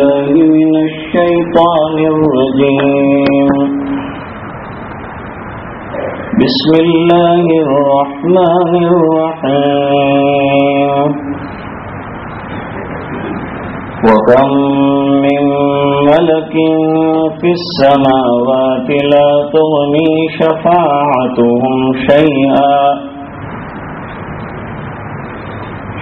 بالله من الشيطان الرجيم. بسم الله الرحمن الرحيم. وكم من ملك في السماوات لا تغني شفاعتهم شيئا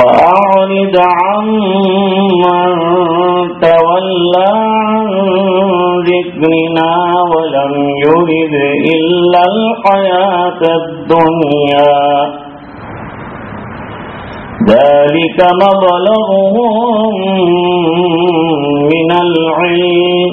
فأعرض عمن تولى عن ذكرنا ولم يرد إلا الحياة الدنيا. ذلك مبلغهم من العلم.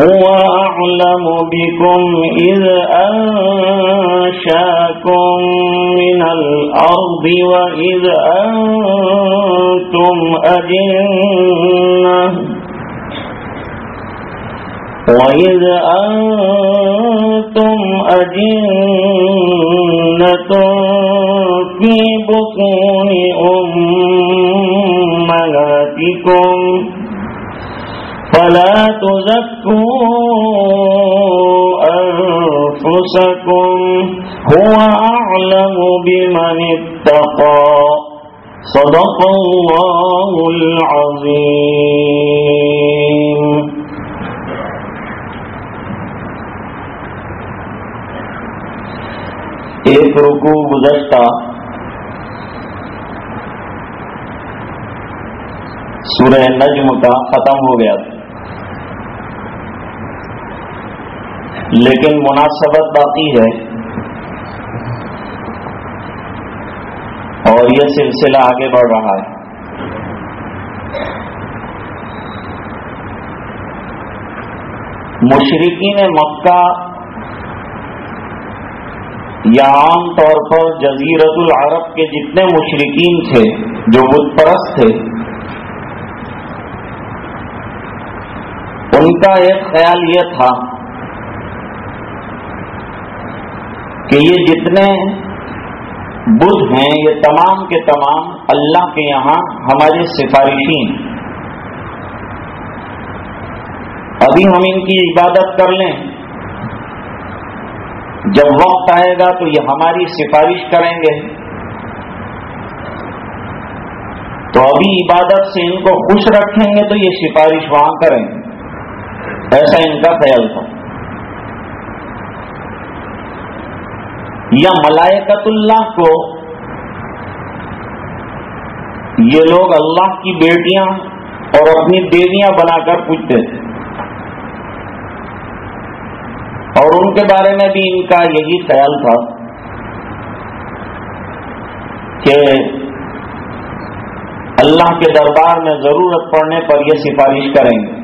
هو أعلم بكم إذ أنشأكم من الأرض وإذ أنتم أجنة. وإذ أنتم أجنة في بطون أمهاتكم. فلا تزكوا أنفسكم، هو أعلم بمن اتقى. صدق الله العظيم. ایک رکو گزشتہ، سورہ نجم کا ختم ہو گیا تھا۔ لیکن مناسبت باقی ہے۔ اور یہ سلسلہ آگے بڑھ رہا ہے۔ مشرقین مکہ یا عام طور پر جزیرت العرب کے جتنے مشرقین تھے، جو بت پرست تھے، ان کا ایک خیال یہ تھا کہ یہ جتنے بدھ ہیں، یہ تمام کے تمام اللہ کے یہاں ہمارے سفارشی ہیں ابھی ہم ان کی عبادت کر لیں۔ جب وقت آئے گا تو یہ ہماری سفارش کریں گے۔ تو ابھی عبادت سے ان کو خوش رکھیں گے تو یہ سفارش وہاں کریں۔ گے ایسا ان کا خیال تھا۔ یا ملائکت اللہ کو یہ لوگ اللہ کی بیٹیاں اور اپنی دیویاں بنا کر پوچھتے تھے۔ اور ان کے بارے میں بھی ان کا یہی خیال تھا کہ اللہ کے دربار میں ضرورت پڑنے پر یہ سفارش کریں گے۔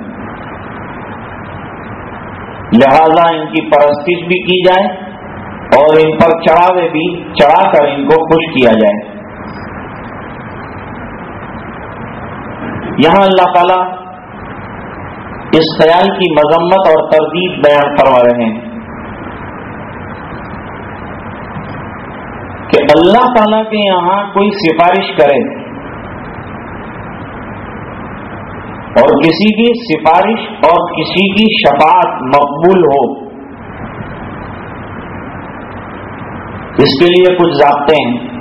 لہذا ان کی پرستش بھی کی جائے۔ اور ان پر چڑھاوے بھی، چڑھا کر ان کو خوش کیا جائے۔ یہاں اللہ تعالی اس خیال کی مذمت اور تردید بیان کروا رہے ہیں کہ اللہ تعالی کے یہاں کوئی سفارش کرے اور کسی کی سفارش اور کسی کی شفاعت مقبول ہو۔ اس کے لیے کچھ ضابطے ہیں۔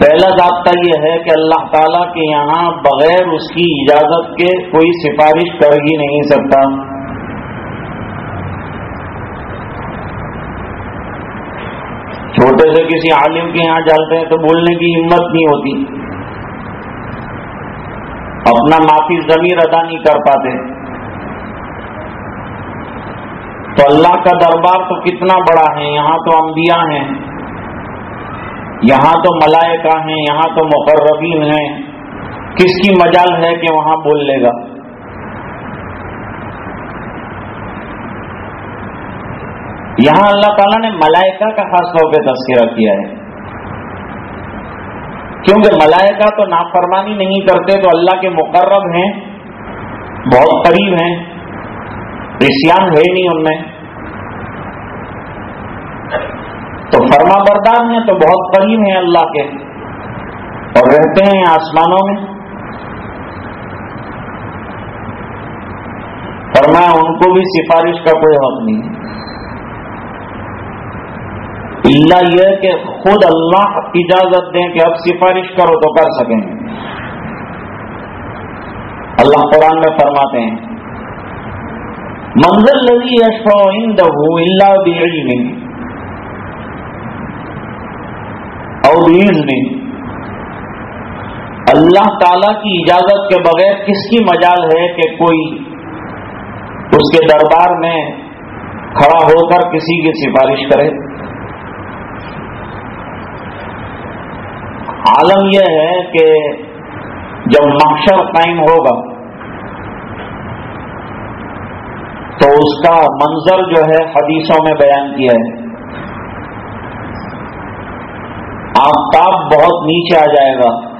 پہلا ضابطہ یہ ہے کہ اللہ تعالی کے یہاں بغیر اس کی اجازت کے کوئی سفارش کر ہی نہیں سکتا۔ چھوٹے سے کسی عالم کے یہاں جاتے ہیں تو بولنے کی ہمت نہیں ہوتی۔ اپنا معافی ضمیر ادا نہیں کر پاتے۔ تو اللہ کا دربار تو کتنا بڑا ہے، یہاں تو انبیاء ہیں، یہاں تو ملائکہ ہیں، یہاں تو مقربین ہیں۔ کس کی مجال ہے کہ وہاں بول لے گا؟ یہاں اللہ تعالیٰ نے ملائکہ کا خاص طور پہ تذکرہ کیا ہے۔ کیونکہ ملائکہ تو نافرمانی نہیں کرتے، تو اللہ کے مقرب ہیں، بہت قریب ہیں۔ رسیان ہے نہیں ان میں۔ تو فرما بردار ہیں تو بہت قریب ہیں اللہ کے۔ اور رہتے ہیں آسمانوں میں۔ فرمایا ان کو بھی سفارش کا کوئی حق نہیں۔ اللہ یہ کہ خود اللہ اجازت دیں کہ اب سفارش کرو تو کر سکیں۔ اللہ قرآن میں فرماتے ہیں۔ منظر لگی اشفا اللہ میں اور اللہ تعالی کی اجازت کے بغیر کس کی مجال ہے کہ کوئی اس کے دربار میں کھڑا ہو کر کسی کی سفارش کرے؟ عالم یہ ہے کہ جب محشر قائم ہوگا تو اس کا منظر جو ہے حدیثوں میں بیان کیا ہے۔ آفتاب بہت نیچے آ جائے گا۔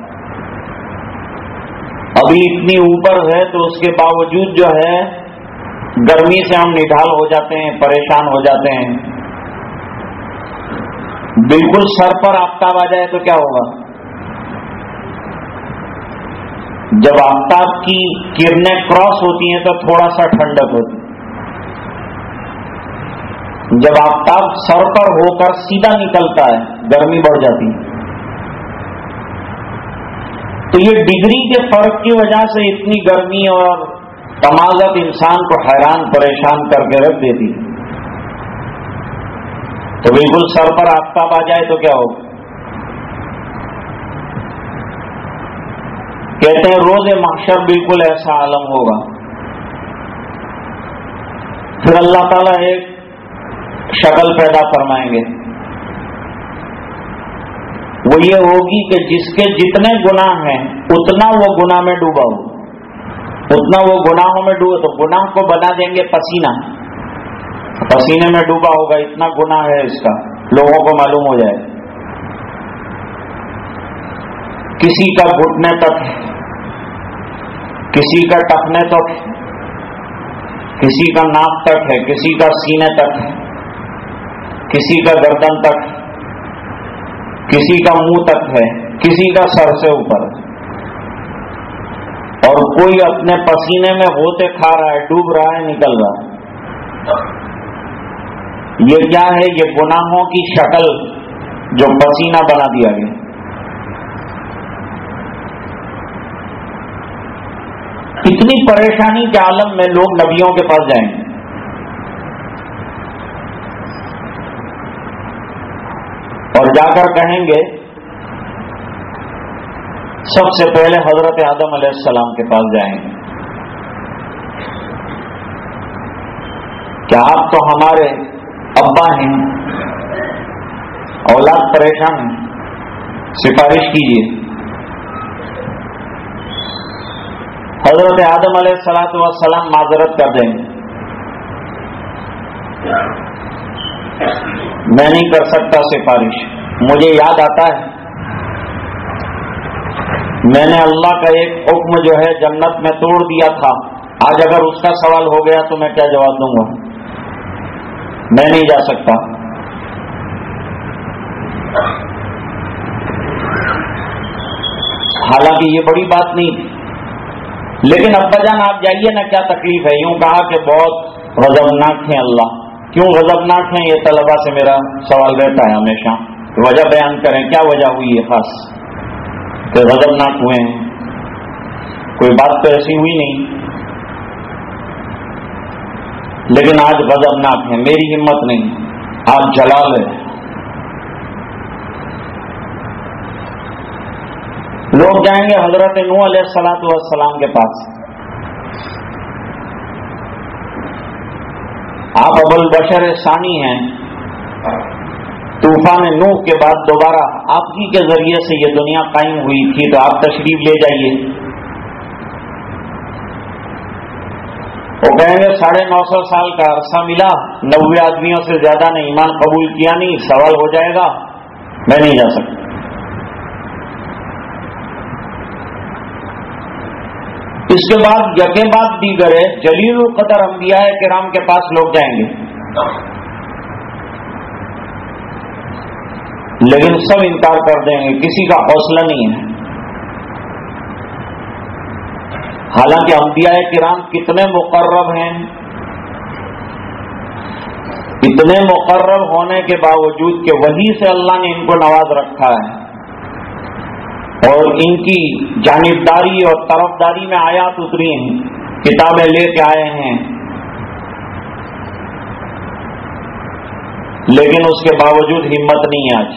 ابھی اتنی اوپر ہے تو اس کے باوجود جو ہے گرمی سے ہم نڈھال ہو جاتے ہیں، پریشان ہو جاتے ہیں۔ بالکل سر پر آفتاب آ جائے تو کیا ہوگا؟ جب آفتاب کی کرنیں کراس ہوتی ہیں تو تھوڑا سا ٹھنڈک ہوتی جب آفتاب سر پر ہو کر سیدھا نکلتا ہے، گرمی بڑھ جاتی ہے۔ تو یہ ڈگری کے فرق کی وجہ سے اتنی گرمی اور تمازت انسان کو حیران، پریشان کر کے رکھ دیتی تو بالکل سر پر آفتاب آ جائے تو کیا ہوگا؟ کہتے ہیں روز محشر بالکل ایسا عالم ہوگا۔ پھر اللہ تعالیٰ ایک شکل پیدا فرمائیں گے۔ وہ یہ ہوگی کہ جس کے جتنے گناہ ہیں، اتنا وہ گناہ میں ڈوبا ہو۔ اتنا وہ گناہوں میں ڈوبے تو گناہ کو بنا دیں گے پسینہ۔ پسینے میں ڈوبا ہوگا، اتنا گناہ ہے اس کا، لوگوں کو معلوم ہو جائے۔ کسی کا گھٹنے تک ہے، کسی کا ٹکنے تک ہے، کسی کا ناک تک ہے، کسی کا سینے تک ہے۔ کسی کا گردن تک، کسی کا منہ تک ہے، کسی کا سر سے اوپر۔ اور کوئی اپنے پسینے میں ہوتے کھا رہا ہے، ڈوب رہا ہے، نکل رہا ہے۔ یہ کیا ہے؟ یہ گناہوں کی شکل جو پسینہ بنا دیا گیا۔ اتنی پریشانی کے عالم میں لوگ نبیوں کے پاس جائیں۔ گے اور جا کر کہیں گے، سب سے پہلے حضرت آدم علیہ السلام کے پاس جائیں گے۔ کہ آپ تو ہمارے ابا ہیں، اولاد پریشان ہیں؟ سفارش کیجیے حضرت آدم علیہ السلاۃ والسلام معذرت کر دیں۔ گے میں نہیں کر سکتا سفارش۔ مجھے یاد آتا ہے۔ میں نے اللہ کا ایک حکم جو ہے جنت میں توڑ دیا تھا۔ آج اگر اس کا سوال ہو گیا تو میں کیا جواب دوں گا؟ میں نہیں جا سکتا۔ حالانکہ یہ بڑی بات نہیں۔ تھی لیکن ابا جان، آپ جائیے نا، کیا تکلیف ہے؟ یوں کہا کہ بہت غضبناک ہیں اللہ۔ کیوں غضبناک ہیں یہ طلبا سے میرا سوال رہتا ہے ہمیشہ؟ وجہ بیان کریں، کیا وجہ ہوئی ہے خاص؟ کہ غضبناک ہوئے ہیں۔ کوئی بات تو ایسی ہوئی نہیں۔ لیکن آج غضبناک ہیں، میری ہمت نہیں، آج جلال ہے۔ لوگ جائیں گے حضرت نو علیہ السلاۃ والسلام کے پاس۔ آپ ابل بشر ثانی ہیں، طوفان نوح کے بعد دوبارہ آپ ہی کے ذریعے سے یہ دنیا قائم ہوئی تھی، تو آپ تشریف لے جائیے۔ وہ کہیں گے، ساڑھے نو سو سال کا عرصہ ملا، نوے آدمیوں سے زیادہ نے ایمان قبول کیا نہیں، سوال ہو جائے گا، میں نہیں جا سکتا۔ اس کے بعد یقے بعد دیگر جلیل القدر انبیاء کرام کے پاس لوگ جائیں گے۔ لیکن سب انکار کر دیں گے، کسی کا حوصلہ نہیں ہے۔ حالانکہ انبیاء کرام کتنے مقرب ہیں۔ اتنے مقرب ہونے کے باوجود کہ وہی سے اللہ نے ان کو نواز رکھا ہے۔ اور ان کی جانبداری اور طرفداری میں آیات اتری ہیں، کتابیں لے کے آئے ہیں۔ لیکن اس کے باوجود ہمت نہیں ہے آج۔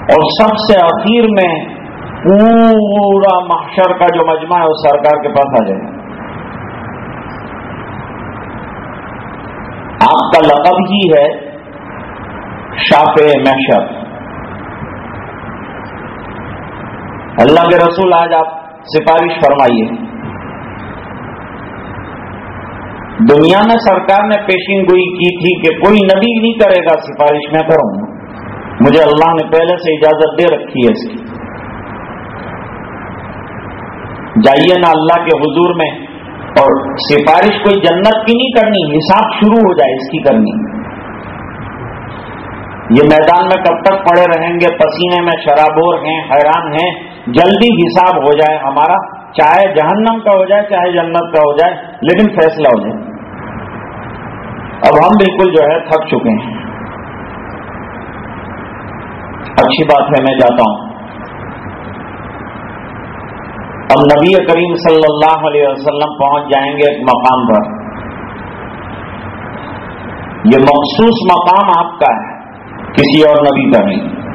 اور سب سے اخیر میں پورا محشر کا جو مجمع ہے، وہ سرکار کے پاس آ جائے۔ گا آپ کا لقب ہی ہے شاپ محشر اللہ کے رسول آج آپ سفارش فرمائیے۔ دنیا میں سرکار نے پیشین گوئی کی تھی کہ کوئی نبی نہیں کرے گا سفارش، میں کروں مجھے اللہ نے پہلے سے اجازت دے رکھی ہے۔ اس کی جائیے نا اللہ کے حضور میں اور سفارش کوئی جنت کی نہیں کرنی، حساب شروع ہو جائے اس کی کرنی۔ یہ میدان میں کب تک پڑے رہیں گے؟ پسینے میں شرابور ہیں، حیران ہیں، جلدی حساب ہو جائے ہمارا، چاہے جہنم کا ہو جائے، چاہے جنت کا ہو جائے، لیکن فیصلہ ہو جائے۔ اب ہم بالکل جو ہے تھک چکے ہیں۔ اچھی بات ہے، میں جاتا ہوں۔ اب نبی کریم صلی اللہ علیہ وسلم پہنچ جائیں گے ایک مقام پر۔ یہ مخصوص مقام آپ کا ہے۔ کسی اور نبی کا نہیں۔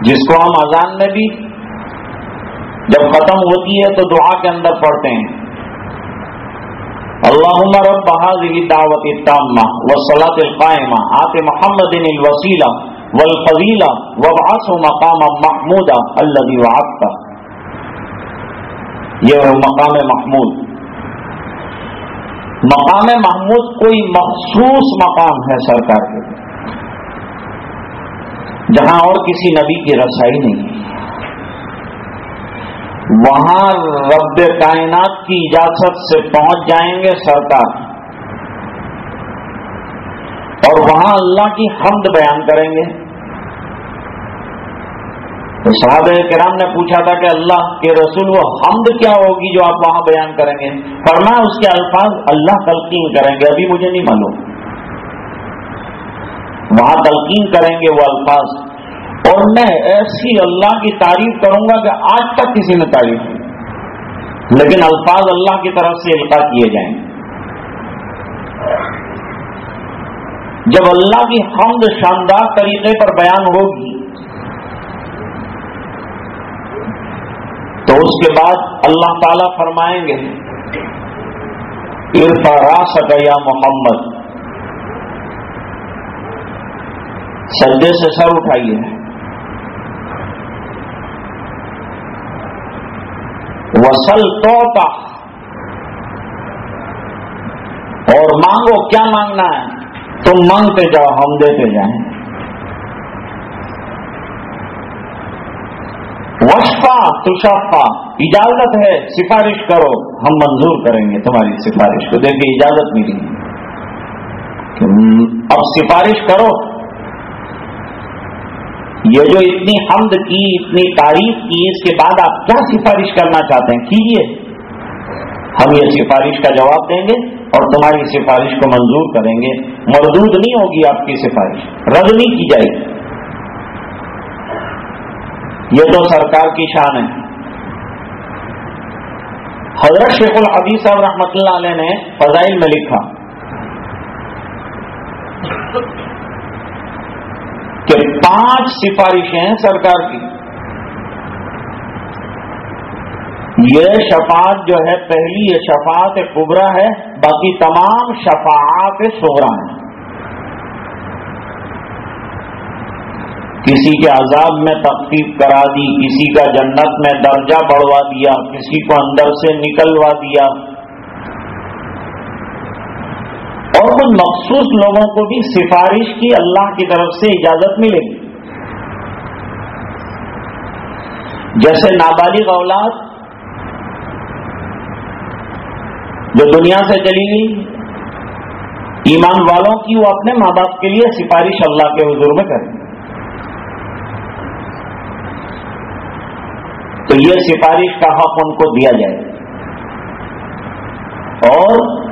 جس کو ہم اذان میں بھی جب ختم ہوتی ہے تو دعا کے اندر پڑھتے ہیں۔ اللهم رب هذه الدعوة التامة والصلاة القائمة آت محمد الوسيلة والفضيلة وابعثه مقاما محمودا الذي وعدته یہ مقام محمود۔ مقام محمود کوئی مخصوص مقام ہے سرکار کے جہاں اور کسی نبی کی رسائی نہیں۔ ہے وہاں رب کائنات کی اجازت سے پہنچ جائیں گے سرکار۔ اور وہاں اللہ کی حمد بیان کریں گے۔ تو صحابہ کرام نے پوچھا تھا کہ اللہ کے رسول وہ حمد کیا ہوگی جو آپ وہاں بیان کریں گے؟ فرما اس کے الفاظ اللہ تلقین کریں گے، ابھی مجھے نہیں معلوم۔ وہاں تلقین کریں گے وہ الفاظ۔ اور میں ایسی اللہ کی تعریف کروں گا کہ آج تک کسی نے تعریف کی۔ لیکن الفاظ اللہ کی طرف سے القاع کیے جائیں۔ جب اللہ کی حمد شاندار طریقے پر بیان ہوگی تو اس کے بعد اللہ تعالی فرمائیں گے ارفا راس یا محمد، سجدے سے سر اٹھائیے۔ وسل توتا اور مانگو کیا مانگنا ہے؟ تم مانگتے جاؤ، ہم دیتے جائیں۔ وشفا تشافا اجازت ہے، سفارش کرو، ہم منظور کریں گے تمہاری سفارش کو۔ دیکھیں اجازت ملی۔ اب سفارش کرو۔ یہ جو اتنی حمد کی، اتنی تعریف کی، اس کے بعد آپ کیا سفارش کرنا چاہتے ہیں؟ کیجیے ہم یہ سفارش کا جواب دیں گے اور تمہاری سفارش کو منظور کریں گے۔ مردود نہیں ہوگی آپ کی سفارش۔ رد نہیں کی جائے گی۔ یہ تو سرکار کی شان ہے۔ حضرت شیخ الحدیث صاحب رحمۃ اللہ علیہ نے فضائل میں لکھا کہ پانچ سفارشیں ہیں سرکار کی۔ یہ شفاعت جو ہے، پہلی یہ شفاعت کبرا ہے، باقی تمام شفاعت سغرا ہیں۔ کسی کے عذاب میں تخفیف کرا دی، کسی کا جنت میں درجہ بڑھوا دیا، کسی کو اندر سے نکلوا دیا۔ اور ان مخصوص لوگوں کو بھی سفارش کی اللہ کی طرف سے اجازت ملے گی۔ جیسے نابالغ اولاد جو دنیا سے چلی گئی، ایمان والوں کی وہ اپنے ماں باپ کے لیے سفارش اللہ کے حضور میں کریں۔ تو یہ سفارش کا حق ان کو دیا جائے۔ اور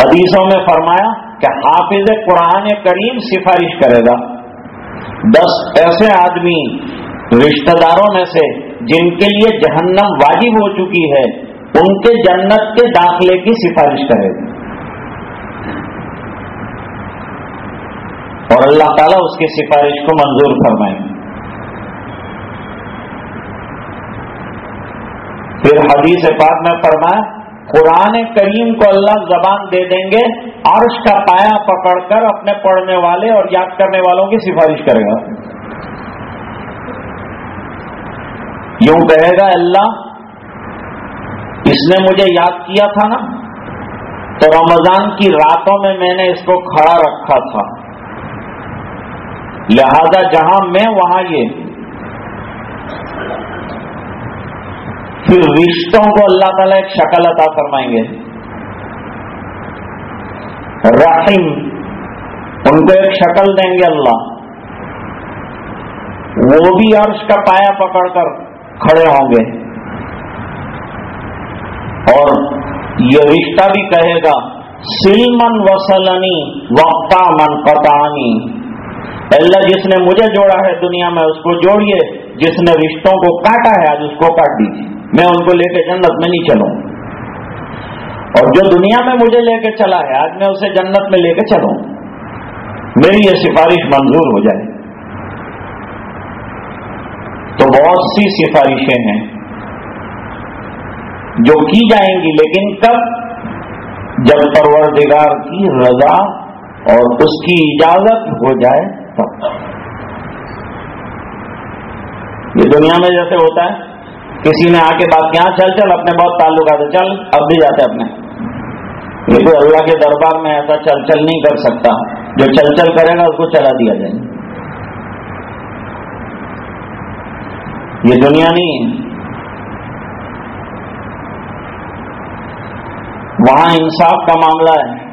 حدیثوں میں فرمایا کہ حافظ قرآن کریم سفارش کرے گا۔ دس ایسے آدمی رشتہ داروں میں سے جن کے لیے جہنم واجب ہو چکی ہے، ان کے جنت کے داخلے کی سفارش کرے۔ گا اور اللہ تعالیٰ اس کی سفارش کو منظور فرمائیں گے پھر حدیث پاک میں فرمایا، قرآن کریم کو اللہ زبان دے دیں گے، عرش کا پایا پکڑ کر اپنے پڑھنے والے اور یاد کرنے والوں کی سفارش کرے گا۔ یوں کہے گا، اللہ، اس نے مجھے یاد کیا تھا نا؟ تو رمضان کی راتوں میں میں نے اس کو کھڑا رکھا تھا۔ لہذا جہاں میں، وہاں یہ۔ پھر رشتوں کو اللہ تعالیٰ ایک شکل عطا فرمائیں گے۔ رحیم، ان کو ایک شکل دیں گے اللہ۔ وہ بھی عرش کا پایا پکڑ کر کھڑے ہوں گے۔ اور یہ رشتہ بھی کہے گا، سلمن وسلنی وقتا من قطانی اللہ، جس نے مجھے جوڑا ہے دنیا میں، اس کو جوڑیے۔ جس نے رشتوں کو کاٹا ہے، آج اس کو کاٹ دیجیے۔ میں ان کو لے کے جنت میں نہیں چلوں۔ اور جو دنیا میں مجھے لے کے چلا ہے، آج میں اسے جنت میں لے کے چلوں۔ میری یہ سفارش منظور ہو جائے۔ تو بہت سی سفارشیں ہیں جو کی جائیں گی، لیکن کب؟ جب پروردگار کی رضا اور اس کی اجازت ہو جائے تب۔ یہ دنیا میں جیسے ہوتا ہے۔ کسی نے آ کے بات کیا، چل چل، اپنے بہت تعلقات چل، اب بھی جاتے اپنے۔ یہ کوئی اللہ کے دربار میں ایسا چل چل نہیں کر سکتا۔ جو چل چل کرے گا، اس کو چلا دیا جائے۔ یہ دنیا نہیں ہے۔ وہاں انصاف کا معاملہ ہے۔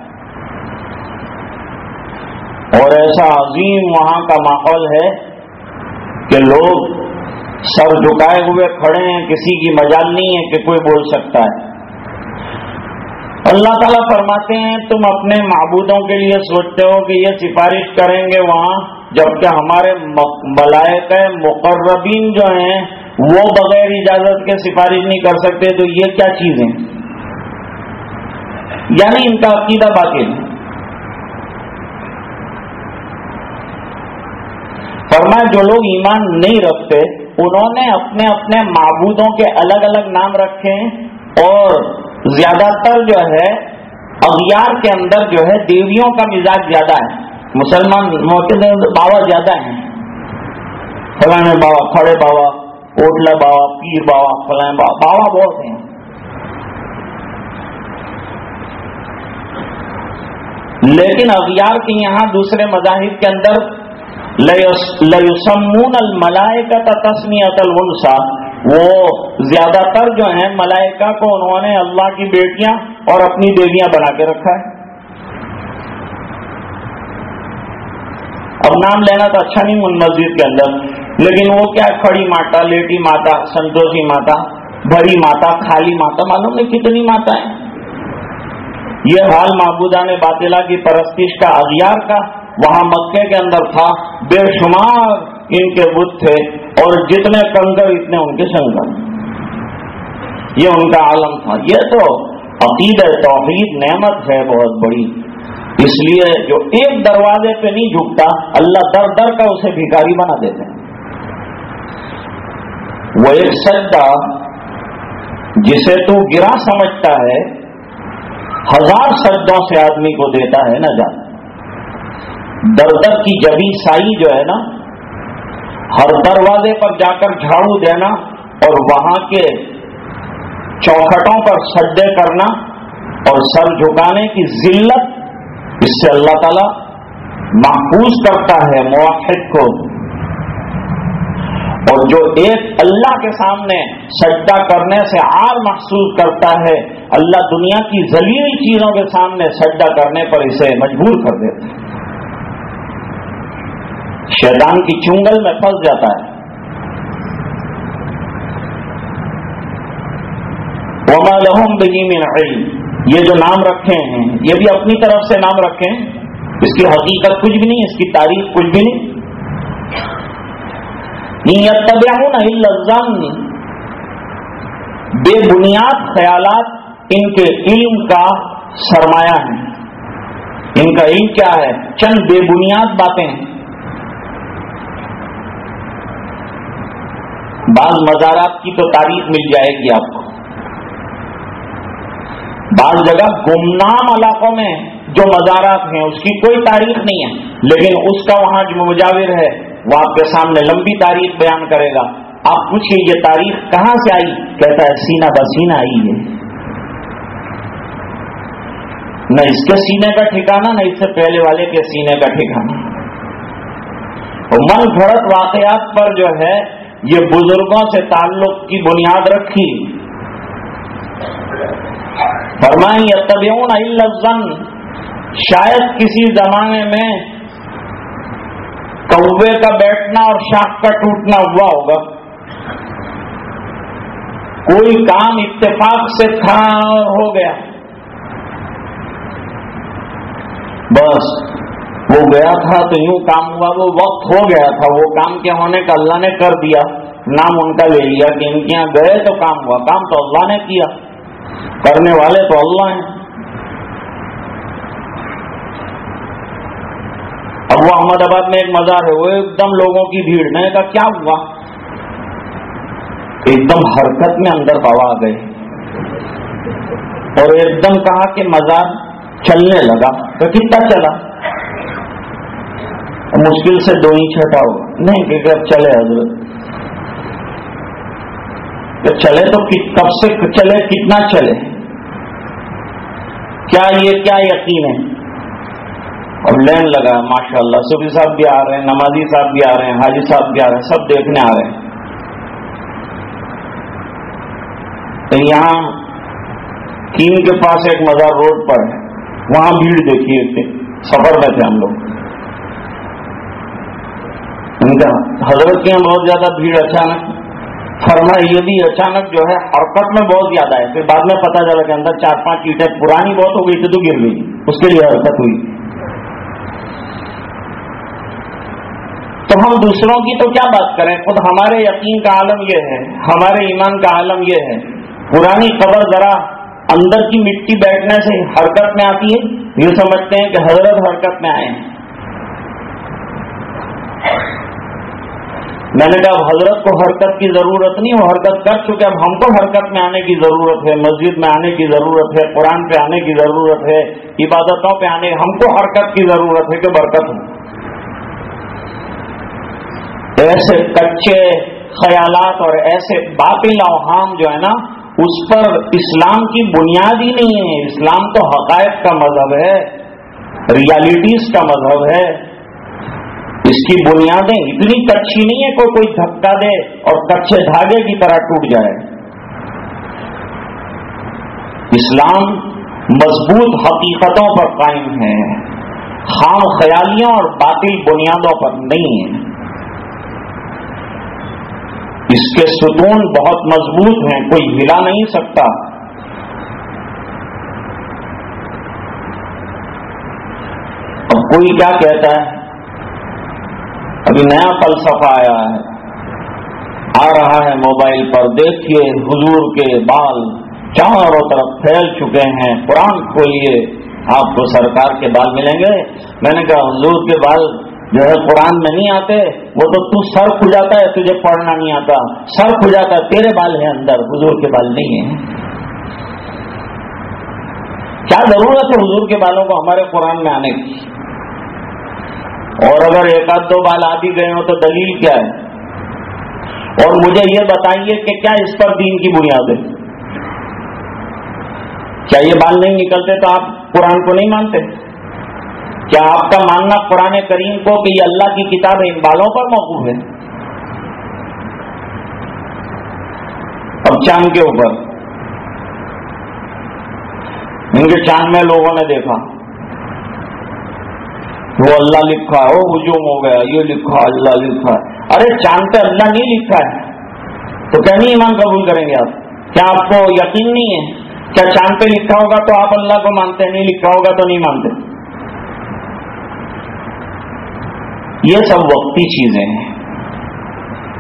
اور ایسا عظیم وہاں کا ماحول ہے کہ لوگ سر جھکائے ہوئے کھڑے ہیں، کسی کی مجال نہیں ہے کہ کوئی بول سکتا ہے۔ اللہ تعالیٰ فرماتے ہیں، تم اپنے معبودوں کے لیے سوچتے ہو کہ یہ سفارش کریں گے وہاں، جبکہ ہمارے ملائق مقربین جو ہیں، وہ بغیر اجازت کے سفارش نہیں کر سکتے۔ تو یہ کیا چیز چیزیں یعنی ان کا عقیدہ باقی فرمایا، جو لوگ ایمان نہیں رکھتے انہوں نے اپنے اپنے معبودوں کے الگ الگ نام رکھے اور زیادہ تر جو ہے اغیار کے اندر جو ہے دیویوں کا مزاج زیادہ ہے۔ مسلمان بابا زیادہ ہیں۔ فلانے بابا کھڑے بابا اوٹلا بابا پیر بابا فلاں بابا بابا بہت ہیں۔ لیکن اغیار کے یہاں دوسرے مذاہب کے اندر لسمون الملائکہ کا تسمیت النسا وہ زیادہ تر جو ہیں، ملائکہ کو انہوں نے اللہ کی بیٹیاں اور اپنی دیویاں بنا کے رکھا ہے۔ اب نام لینا تو اچھا نہیں من مسجد کے اندر، لیکن وہ کیا کھڑی ماتا، لیٹی ماتا، سنتوشی ماتا، بھری ماتا، خالی ماتا، معلوم نہیں کتنی ماتا ہے یہ حال محبودہ نے باطلا کی پرستش کا اغیار کا وہاں مکے کے اندر تھا، بے شمار ان کے بت تھے اور جتنے کنکر اتنے ان کے شنکر یہ ان کا عالم تھا۔ یہ تو عقید توحید نعمت ہے، بہت بڑی۔ اس لیے جو ایک دروازے پہ نہیں جھکتا، اللہ در در کا اسے بھیکاری بنا دیتے ہیں وہ ایک سجدہ، جسے تو گرا سمجھتا ہے، ہزار سجدوں سے آدمی کو دیتا ہے، نہ جان در در کی جبی سائی جو ہے نا، ہر دروازے پر جا کر جھاڑو دینا اور وہاں کے چوکھٹوں پر سجدے کرنا اور سر جھکانے کی ذلت، اس سے اللہ تعالی محفوظ کرتا ہے موافق کو۔ اور جو ایک اللہ کے سامنے سجدہ کرنے سے آر محسوس کرتا ہے، اللہ دنیا کی ذلیل چیزوں کے سامنے سجدہ کرنے پر اسے مجبور کر دیتا ہے۔ شیطان کی چنگل میں پھنس جاتا ہے۔ وما لہم بہی میں یہ جو نام رکھے ہیں، یہ بھی اپنی طرف سے نام رکھے ہیں۔ اس کی حقیقت کچھ بھی نہیں، اس کی تاریخ کچھ بھی نہیں۔ نہیں بے بنیاد خیالات ان کے علم کا سرمایہ ہے ان کا علم کیا ہے؟ چند بے بنیاد باتیں ہیں۔ بعض مزارات کی تو تاریخ مل جائے گی آپ کو۔ بعض جگہ گمنام علاقوں میں جو مزارات ہیں، اس کی کوئی تاریخ نہیں ہے، لیکن اس کا وہاں جو مجاور ہے، وہ آپ کے سامنے لمبی تاریخ بیان کرے گا۔ آپ پوچھیے یہ تاریخ کہاں سے آئی؟ کہتا ہے، سینہ بسینہ آئی ہے۔ نہ اس کے سینے کا ٹھکانا نہ اس سے پہلے والے کے سینے کا ٹھکانا من گھڑت واقعات پر جو ہے یہ بزرگوں سے تعلق کی بنیاد رکھی۔ فرمائیں تبیون الزن شاید کسی زمانے میں کوے کا بیٹھنا اور شاخ کا ٹوٹنا ہوا ہوگا۔ کوئی کام اتفاق سے تھا اور ہو گیا۔ بس۔ وہ گیا تھا تو یوں کام ہوا، وہ وقت ہو گیا تھا، وہ کام کے ہونے کا اللہ نے کر دیا، نام ان کا لے لیا کہ ان کے یہاں گئے تو کام ہوا، کام تو اللہ نے کیا، کرنے والے تو اللہ ہیں۔ اب وہ احمد آباد میں ایک مزار ہے، وہ ایک دم لوگوں کی بھیڑ، میں کا کیا ہوا؟ ایک دم حرکت میں اندر ہوا آ گئے۔ اور ایک دم کہا کہ مزار چلنے لگا، تو کتنا چلا؟ مشکل سے دو ہی چھٹا نہیں، کہ چلے حضرت؟ چلے تو کب سے چلے، کتنا چلے؟ کیا یہ، کیا یقین ہے؟ اور لین لگا ماشاء اللہ صبح صاحب بھی آ رہے ہیں، نمازی صاحب بھی آ رہے ہیں، حاجی صاحب بھی آ رہے ہیں، سب دیکھنے آ رہے ہیں۔ تو یہاں کیم کے پاس ایک مزار روڈ پر ہے۔ وہاں بھیڑ دیکھیے سفر میں تھے ہم لوگ۔ ان کا حضرت کے یہاں بہت زیادہ بھیڑ اچانک، فرما یہ بھی اچانک جو ہے حرکت میں بہت زیادہ ہے۔ پھر بعد میں پتا چلا کہ اندر چار پانچ چیٹیں پرانی بہت ہو گئی تھی تو گر گئی۔ اس کے لیے حرکت ہوئی۔ تو ہم دوسروں کی تو کیا بات کریں؟ خود ہمارے یقین کا عالم یہ ہے، ہمارے ایمان کا عالم یہ ہے۔ پرانی خبر ذرا اندر کی مٹی بیٹھنے سے حرکت میں آتی ہے۔ یہ سمجھتے ہیں کہ حضرت حرکت میں آئے ہیں۔ میں نے کہا حضرت کو حرکت کی ضرورت نہیں وہ حرکت کر چکے اب ہم کو حرکت میں آنے کی ضرورت ہے، مسجد میں آنے کی ضرورت ہے، قرآن پہ آنے کی ضرورت ہے، عبادتوں پہ آنے، ہم کو حرکت کی ضرورت ہے کہ برکت ہو۔ ایسے کچے خیالات اور ایسے باطل اوہام جو ہے نا، اس پر اسلام کی بنیاد ہی نہیں ہے۔ اسلام تو حقائق کا مذہب ہے ریالٹیز کا مذہب ہے۔ اس کی بنیادیں اتنی کچی نہیں ہے کوئی کوئی دھکا دے اور کچے دھاگے کی طرح ٹوٹ جائے۔ اسلام مضبوط حقیقتوں پر قائم ہے۔ خام خیالیوں اور باطل بنیادوں پر نہیں ہے۔ اس کے ستون بہت مضبوط ہیں، کوئی ہلا نہیں سکتا۔ اب کوئی کیا کہتا ہے؟ ابھی نیا فلسفہ آیا ہے۔ آ رہا ہے موبائل پر۔ دیکھیے حضور کے بال چاروں طرف پھیل چکے ہیں۔ قرآن کھولئے۔ آپ کو سرکار کے بال ملیں گے۔ میں نے کہا، حضور کے بال جو ہے قرآن میں نہیں آتے۔ وہ تو تو سر کھجاتا ہے، تجھے پڑھنا نہیں آتا۔ سر کھجاتا ہے، تیرے بال ہیں اندر۔ حضور کے بال نہیں ہیں۔ کیا ضرورت ہے حضور کے بالوں کو ہمارے قرآن میں آنے کی؟ اور اگر ایک آدھ دو بال آ بھی گئے ہوں تو دلیل کیا ہے؟ اور مجھے یہ بتائیے کہ کیا اس پر دین کی بنیاد ہے؟ کیا یہ بال نہیں نکلتے تو آپ قرآن کو نہیں مانتے؟ کیا آپ کا ماننا قرآن کریم کو کہ یہ اللہ کی کتاب ان بالوں پر موقوف ہے؟ اب چاند کے اوپر، ان کے چاند میں لوگوں نے دیکھا۔ وہ اللہ لکھا ہے، وہ ہجوم ہو گیا، یہ لکھا، اللہ لکھا ہے۔ ارے، چاند پہ اللہ نہیں لکھا ہے۔ تو کیا نہیں ایمان قبول کریں گے آپ؟ کیا آپ کو یقین نہیں ہے؟ کیا چاند پہ لکھا ہوگا تو آپ اللہ کو مانتے ہیں، نہیں لکھا ہوگا تو نہیں مانتے؟ یہ سب وقتی چیزیں ہیں۔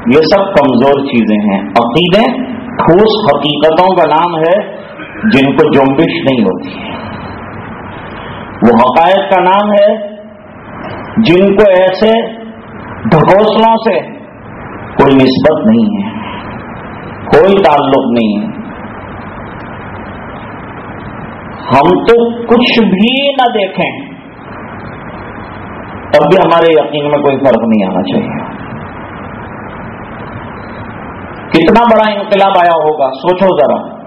یہ سب کمزور چیزیں ہیں۔ عقیدیں ٹھوس حقیقتوں کا نام ہے جن کو جمبش نہیں ہوتی۔ وہ حقائق کا نام ہے جن کو ایسے ڈھکوسلوں سے کوئی نسبت نہیں ہے، کوئی تعلق نہیں ہے۔ ہم تو کچھ بھی نہ دیکھیں۔ تب بھی ہمارے یقین میں کوئی فرق نہیں آنا چاہیے۔ کتنا بڑا انقلاب آیا ہوگا، سوچو ذرا۔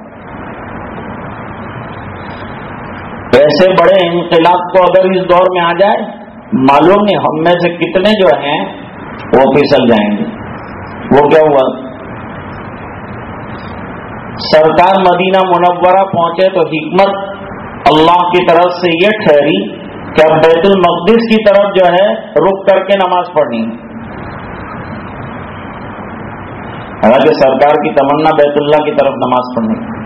ایسے بڑے انقلاب کو اگر اس دور میں آ جائے معلوم نہیں ہم میں سے کتنے جو ہیں وہ پھسل جائیں گے۔ وہ کیا ہوا؟ سرکار مدینہ منورہ پہنچے تو حکمت اللہ کی طرف سے یہ ٹھہری کہ اب بیت المقدس کی طرف جو ہے رک کر کے نماز پڑھنی۔ حالانکہ سرکار کی تمنا بیت اللہ کی طرف نماز پڑھنی۔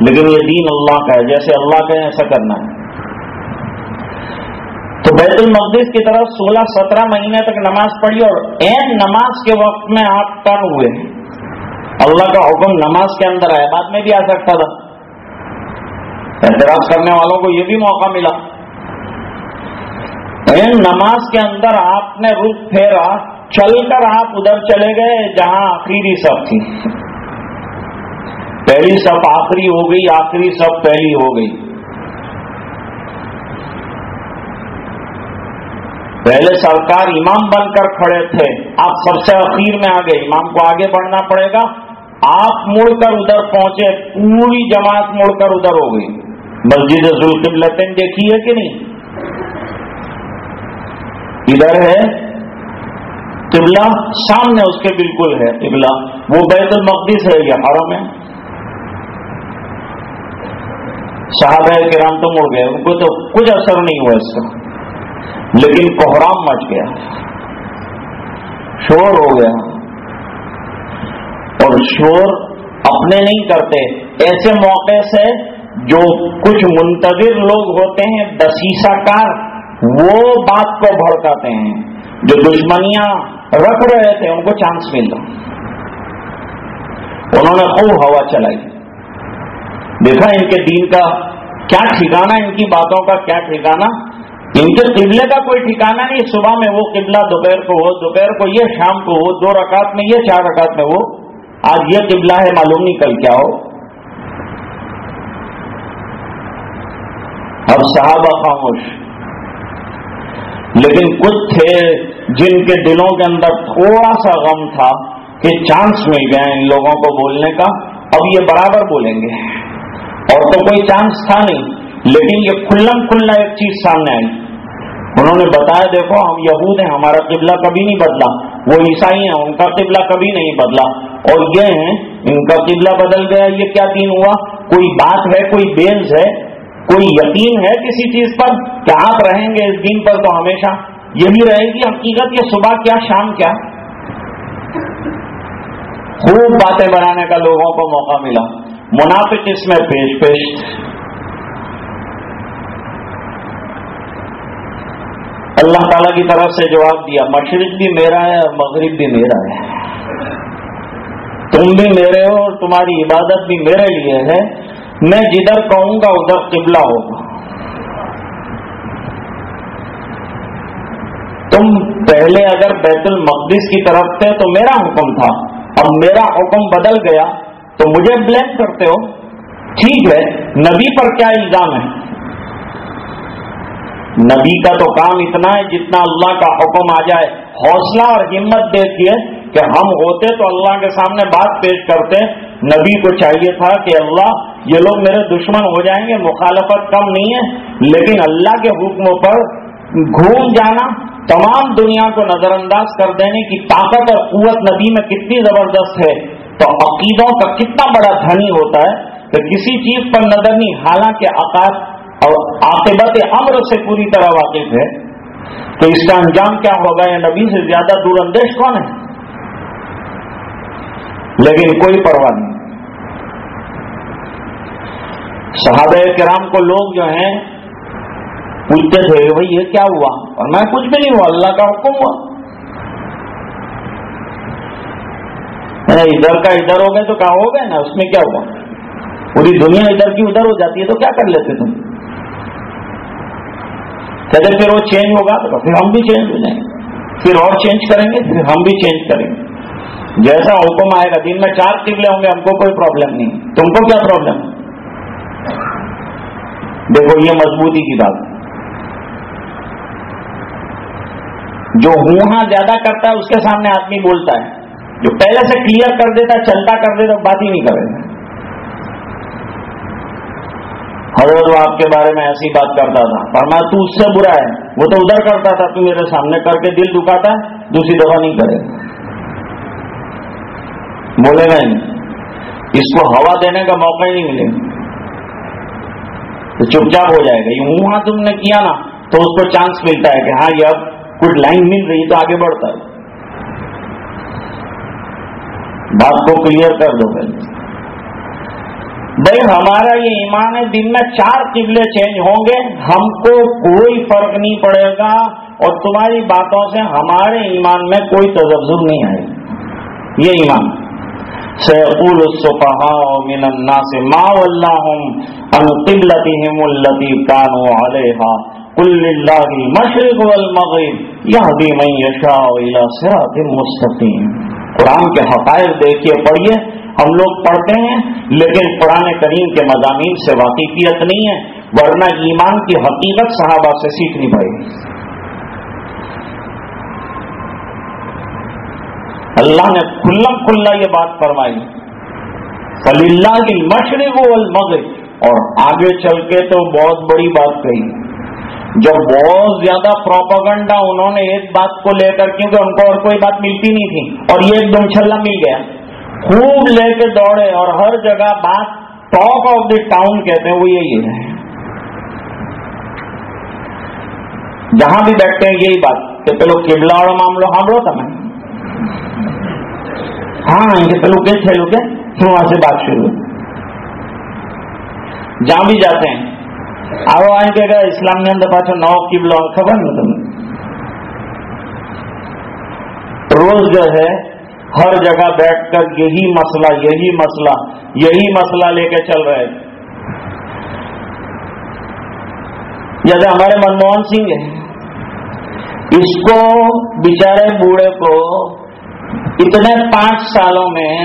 لیکن یہ دین اللہ کا ہے، جیسے اللہ کا ایسا کرنا ہے۔ تو بیت المقدس کی طرف سولہ سترہ مہینے تک نماز پڑھی اور این نماز کے وقت میں آپ ٹرن ہوئے۔ اللہ کا حکم نماز کے اندر آئے بعد میں بھی آ سکتا تھا۔ اعتراض کرنے والوں کو یہ بھی موقع ملا۔ این نماز کے اندر آپ نے رخ پھیرا۔ چل کر آپ ادھر چلے گئے جہاں آخری سب تھی۔ پہلی سب آخری ہو گئی، آخری سب پہلی ہو گئی۔ پہلے سرکار امام بن کر کھڑے تھے آپ سب سے اخیر میں آگے، امام کو آگے بڑھنا پڑے گا۔ آپ مڑ کر ادھر پہنچے، پوری جماعت مڑ کر ادھر ہو گئی۔ مسجد ذوالقبلتین دیکھی ہے کہ نہیں؟ ادھر ہے، قبلہ سامنے اس کے بالکل ہے، قبلہ۔ وہ بیت المقدس ہے، یہ حرم ہے۔ صحابہ کرام تو مڑ گئے، ان کو تو کچھ اثر نہیں ہوا اس کا۔ لیکن کوحرام مچ گیا۔ شور ہو گیا۔ اور شور اپنے نہیں کرتے۔ ایسے موقع سے جو کچھ منتظر لوگ ہوتے ہیں دسیسا کار، وہ بات کو بھڑکاتے ہیں۔ جو دشمنیاں رکھ رہے تھے، ان کو چانس ملا انہوں نے خوب ہوا چلائی۔ دیکھا ان کے دین کا کیا ٹھکانا ان کی باتوں کا کیا ٹھکانا ان کے قبلے کا کوئی ٹھکانا نہیں، صبح میں وہ قبلہ، دوپہر کو ہو دوپہر کو یہ، شام کو ہو دو رکعت میں یہ، چار رکعت میں وہ۔ آج یہ قبلہ ہے، معلوم نہیں کل کیا ہو۔ اب صحابہ خاموش۔ لیکن کچھ تھے جن کے دلوں کے اندر تھوڑا سا غم تھا کہ چانس مل گیا ان لوگوں کو بولنے کا۔ اب یہ برابر بولیں گے۔ اور تو کوئی چانس تھا نہیں، لیکن یہ کھلم کھلا ایک چیز سامنے آئی۔ انہوں نے بتایا، دیکھو، ہم یہود ہیں، ہمارا قبلہ کبھی نہیں بدلا۔ وہ عیسائی ہیں، ان کا قبلہ کبھی نہیں بدلا۔ اور یہ ہیں، ان کا قبلہ بدل گیا، یہ کیا دین ہوا؟ کوئی بات ہے، کوئی بیلز ہے، کوئی یقین ہے کسی چیز پر؟ کہ آپ رہیں گے اس دین پر تو ہمیشہ؟ یہی رہے گی حقیقت، یہ صبح کیا، شام کیا؟ خوب باتیں بنانے کا لوگوں کو موقع ملا۔ منافق اس میں پیش پیش۔ اللہ تعالیٰ کی طرف سے جواب دیا، مشرق بھی میرا ہے اور مغرب بھی میرا ہے۔ تم بھی میرے ہو اور تمہاری عبادت بھی میرے لیے ہے۔ میں جدھر کہوں گا، ادھر قبلہ ہوگا۔ تم پہلے اگر بیت المقدس کی طرف تھے تو میرا حکم تھا۔ اب میرا حکم بدل گیا تو مجھے بلیم کرتے ہو۔ ٹھیک ہے، نبی پر کیا الزام ہے؟ نبی کا تو کام اتنا ہے جتنا اللہ کا حکم آ جائے۔ حوصلہ اور ہمت دیتی ہے کہ ہم ہوتے تو اللہ کے سامنے بات پیش کرتے۔ نبی کو چاہیے تھا کہ اللہ، یہ لوگ میرے دشمن ہو جائیں گے، مخالفت کم نہیں ہے۔ لیکن اللہ کے حکموں پر گھوم جانا، تمام دنیا کو نظر انداز کر دینے کی طاقت اور قوت نبی میں کتنی زبردست ہے۔ تو عقیدوں کا کتنا بڑا دھنی ہوتا ہے کہ کسی چیز پر نظر نہیں۔ حالانکہ عقاد اور عاقبت امر سے پوری طرح واقف ہے تو اس کا انجام کیا ہوگا؟ یا نبی سے زیادہ دور اندیش کون ہے؟ لیکن کوئی پرواہ نہیں۔ صحابہ کرام کو لوگ جو ہیں، پوچھتے تھے بھائی، یہ کیا ہوا؟ اور میں، کچھ بھی نہیں ہوا، اللہ کا حکم ہوا۔ ادھر کا ادھر ہو گئے تو کہاں ہو گئے نا؟ اس میں کیا ہوا؟ پوری دنیا ادھر کی ادھر ہو جاتی ہے تو کیا کر لیتے تم؟ کہتے پھر وہ چینج ہوگا تو پھر ہم بھی چینج ہو جائیں گے۔ پھر اور چینج کریں گے، پھر ہم بھی چینج کریں گے۔ جیسا حکم آئے گا، دن میں چار قبلے ہوں گے، ہم کو کوئی پرابلم نہیں۔ تم کو کیا پرابلم دیکھو، یہ مضبوطی کی بات۔ جو ہوں ہاں زیادہ کرتا ہے، اس کے سامنے آدمی بولتا ہے۔ جو پہلے سے کلیئر کر دیتا چلتا کر دیتا بات ہی نہیں کرے گا حضرت وہ آپ کے بارے میں ایسی بات کرتا تھا۔ پر میں تو اس سے برا ہے۔ وہ تو ادھر کرتا تھا، تو میرے سامنے کر کے دل دکھاتا ہے، دوسری دفعہ نہیں کرے۔ بولے گا نہیں، اس کو ہوا دینے کا موقع ہی نہیں ملے۔ تو چپ چاپ ہو جائے گا۔ یہ وہاں تم نے کیا نا؟ تو اس کو چانس ملتا ہے کہ ہاں یہ اب کچھ لائن مل رہی تو آگے بڑھتا ہے۔ بات کو کلیئر کر دو پہلے۔ بھائی ہمارا یہ ایمان ہے، دن میں چار قبلے چینج ہوں گے۔ ہم کو کوئی فرق نہیں پڑے گا۔ اور تمہاری باتوں سے ہمارے ایمان میں کوئی تجزب نہیں آئے گا یہ ایمان۔ سیقول الصفحاء من الناس ما واللہم ان قبلتهم اللتی کانوا علیہا قل للہ المشرق والمغرب یہدی من یشاء الى صراط مستقیم قرآن کے حقائق دیکھیے، پڑھیے۔ ہم لوگ پڑھتے ہیں، لیکن قرآن کریم کے مضامین سے واقفیت نہیں ہے، ورنہ ایمان کی حقیقت صحابہ سے سیکھنی پڑے گی۔ اللہ نے کھلم کھلا یہ بات فرمائی۔ فلی اللہ کی مشرق المغرب اور آگے چل کے تو بہت بڑی بات کہی۔ جب بہت زیادہ پروپگنڈا انہوں نے ایک بات کو لے کر کیونکہ ان کو اور کوئی بات ملتی نہیں تھی، اور یہ ایک دم چھلا مل گیا۔ خوب لے کے دوڑے اور ہر جگہ بات ٹاپ آف دی ٹاؤن کہتے ہیں، وہ یہی ہے۔ جہاں بھی بیٹھتے ہیں، یہی بات، کہ پہلو قبلہ اور معاملہ ہاں تھا میں ہاں کہ پہلو کے تھے لوگ پھر وہاں سے بات شروع۔ جہاں بھی جاتے ہیں آو آئیں کہ اسلام نے اندر پاس نو قبلہ، خبر نہیں تمہیں۔ روز جو ہے ہر جگہ بیٹھ کر یہی مسئلہ یہی مسئلہ یہی مسئلہ لے کے چل رہے جیسے ہمارے منموہن سنگھ ہیں، اس کو بیچارے بوڑھے کو اتنے پانچ سالوں میں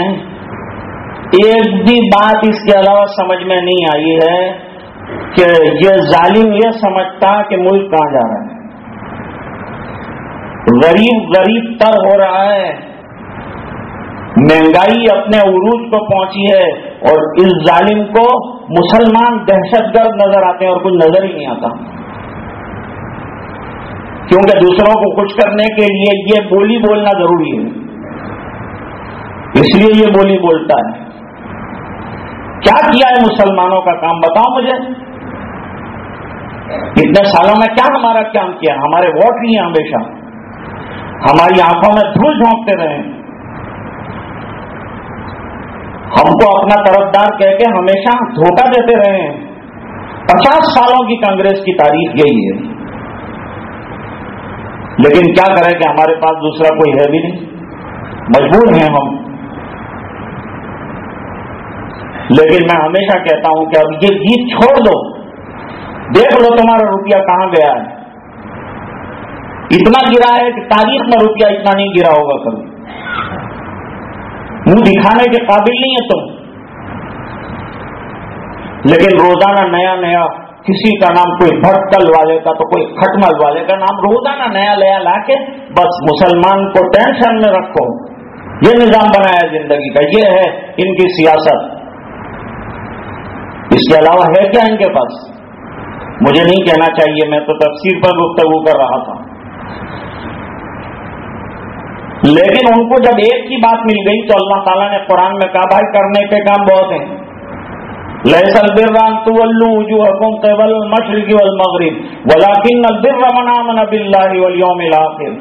ایک بھی بات اس کے علاوہ سمجھ میں نہیں آئی ہے کہ یہ ظالم یہ سمجھتا کہ ملک کہاں جا رہا ہے۔ غریب غریب تر ہو رہا ہے۔ مہنگائی اپنے عروج کو پہنچی ہے اور اس ظالم کو مسلمان دہشت گرد نظر آتے ہیں اور کچھ نظر ہی نہیں آتا۔ کیونکہ دوسروں کو خوش کرنے کے لیے یہ بولی بولنا ضروری ہے۔ اس لیے یہ بولی بولتا ہے۔ کیا کیا ہے مسلمانوں کا کام بتاؤ مجھے۔ اتنے سالوں میں کیا ہمارا کام کیا؟ ہمارے ووٹ نہیں ہیں ہمیشہ۔ ہماری آنکھوں میں دھول جھونکتے رہے۔ ہم کو اپنا طرفدار کہہ کے ہمیشہ دھوکہ دیتے رہے ہیں۔ پچاس سالوں کی کانگریس کی تاریخ یہی ہے۔ لیکن کیا کریں کہ ہمارے پاس دوسرا کوئی ہے بھی نہیں۔ مجبور ہیں ہم۔ لیکن میں ہمیشہ کہتا ہوں کہ اب یہ گیت چھوڑ دو۔ دیکھ لو تمہارا روپیہ کہاں گیا ہے۔ اتنا گرا ہے کہ تاریخ میں روپیہ اتنا نہیں گرا ہوگا کبھی۔ منہ دکھانے کے قابل نہیں ہے تم۔ لیکن روزانہ نیا نیا کسی کا نام کوئی بھٹکل والے کا تو کوئی کھٹمل والے کا نام روزانہ نیا نیا لا کے بس مسلمان کو ٹینشن میں رکھو۔ یہ نظام بنایا زندگی کا، یہ ہے ان کی سیاست۔ اس کے علاوہ ہے کیا ان کے پاس؟ مجھے نہیں کہنا چاہیے، میں تو تفسیر پر گفتگو کر رہا تھا۔ لیکن ان کو جب ایک کی بات مل گئی تو اللہ تعالیٰ نے قرآن میں کہا، بھائی، کرنے کے کام بہت ہیں۔ لہسل بران طلو جو حکم قبل مشرقی والمغرب ولاکن البر من آمن بالله واليوم الاخر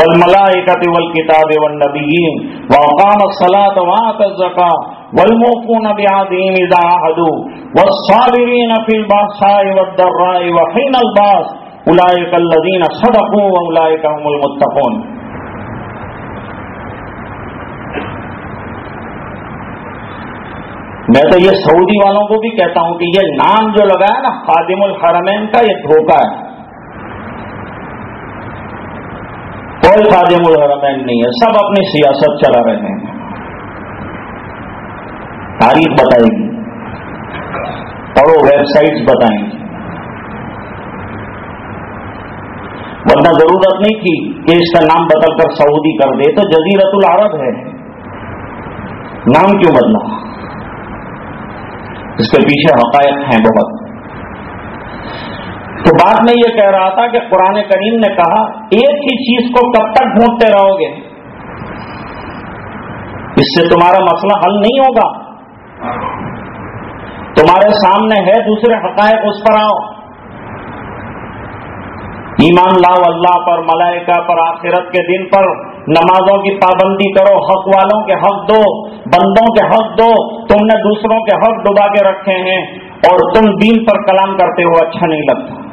والملائکة والکتاب والنبیین وقام الصلاة وآت الزکاة والموفون بعهدهم اذا عهدوا والصابرین فی الباساء والضراء وحین الباس اولئک الذین صدقوا واولئک هم المتقون میں تو یہ سعودی والوں کو بھی کہتا ہوں کہ یہ نام جو لگا ہے نا، خادم الحرمین کا یہ دھوکہ ہے۔ کوئی خادم الحرمین نہیں ہے، سب اپنی سیاست چلا رہے ہیں۔ تاریخ بتائے گی۔ پڑھو ویب سائٹس بتائیں گی۔ ورنہ ضرورت نہیں تھی کہ اس کا نام بدل کر سعودی کر دے، تو جزیرت العرب ہے۔ نام کیوں بدلا؟ اس کے پیچھے حقائق ہیں بہت۔ تو بات میں یہ کہہ رہا تھا کہ قرآن کریم نے کہا، ایک ہی چیز کو کب تک ڈھونڈتے رہو گے؟ اس سے تمہارا مسئلہ حل نہیں ہوگا۔ تمہارے سامنے ہے، دوسرے حقائق، اس پر آؤ۔ ایمان لاؤ اللہ پر، ملائکہ پر، آخرت کے دن پر۔ نمازوں کی پابندی کرو، حق والوں کے حق دو، بندوں کے حق دو، تم نے دوسروں کے حق ڈبا کے رکھے ہیں اور تم دین پر کلام کرتے ہو اچھا نہیں لگتا۔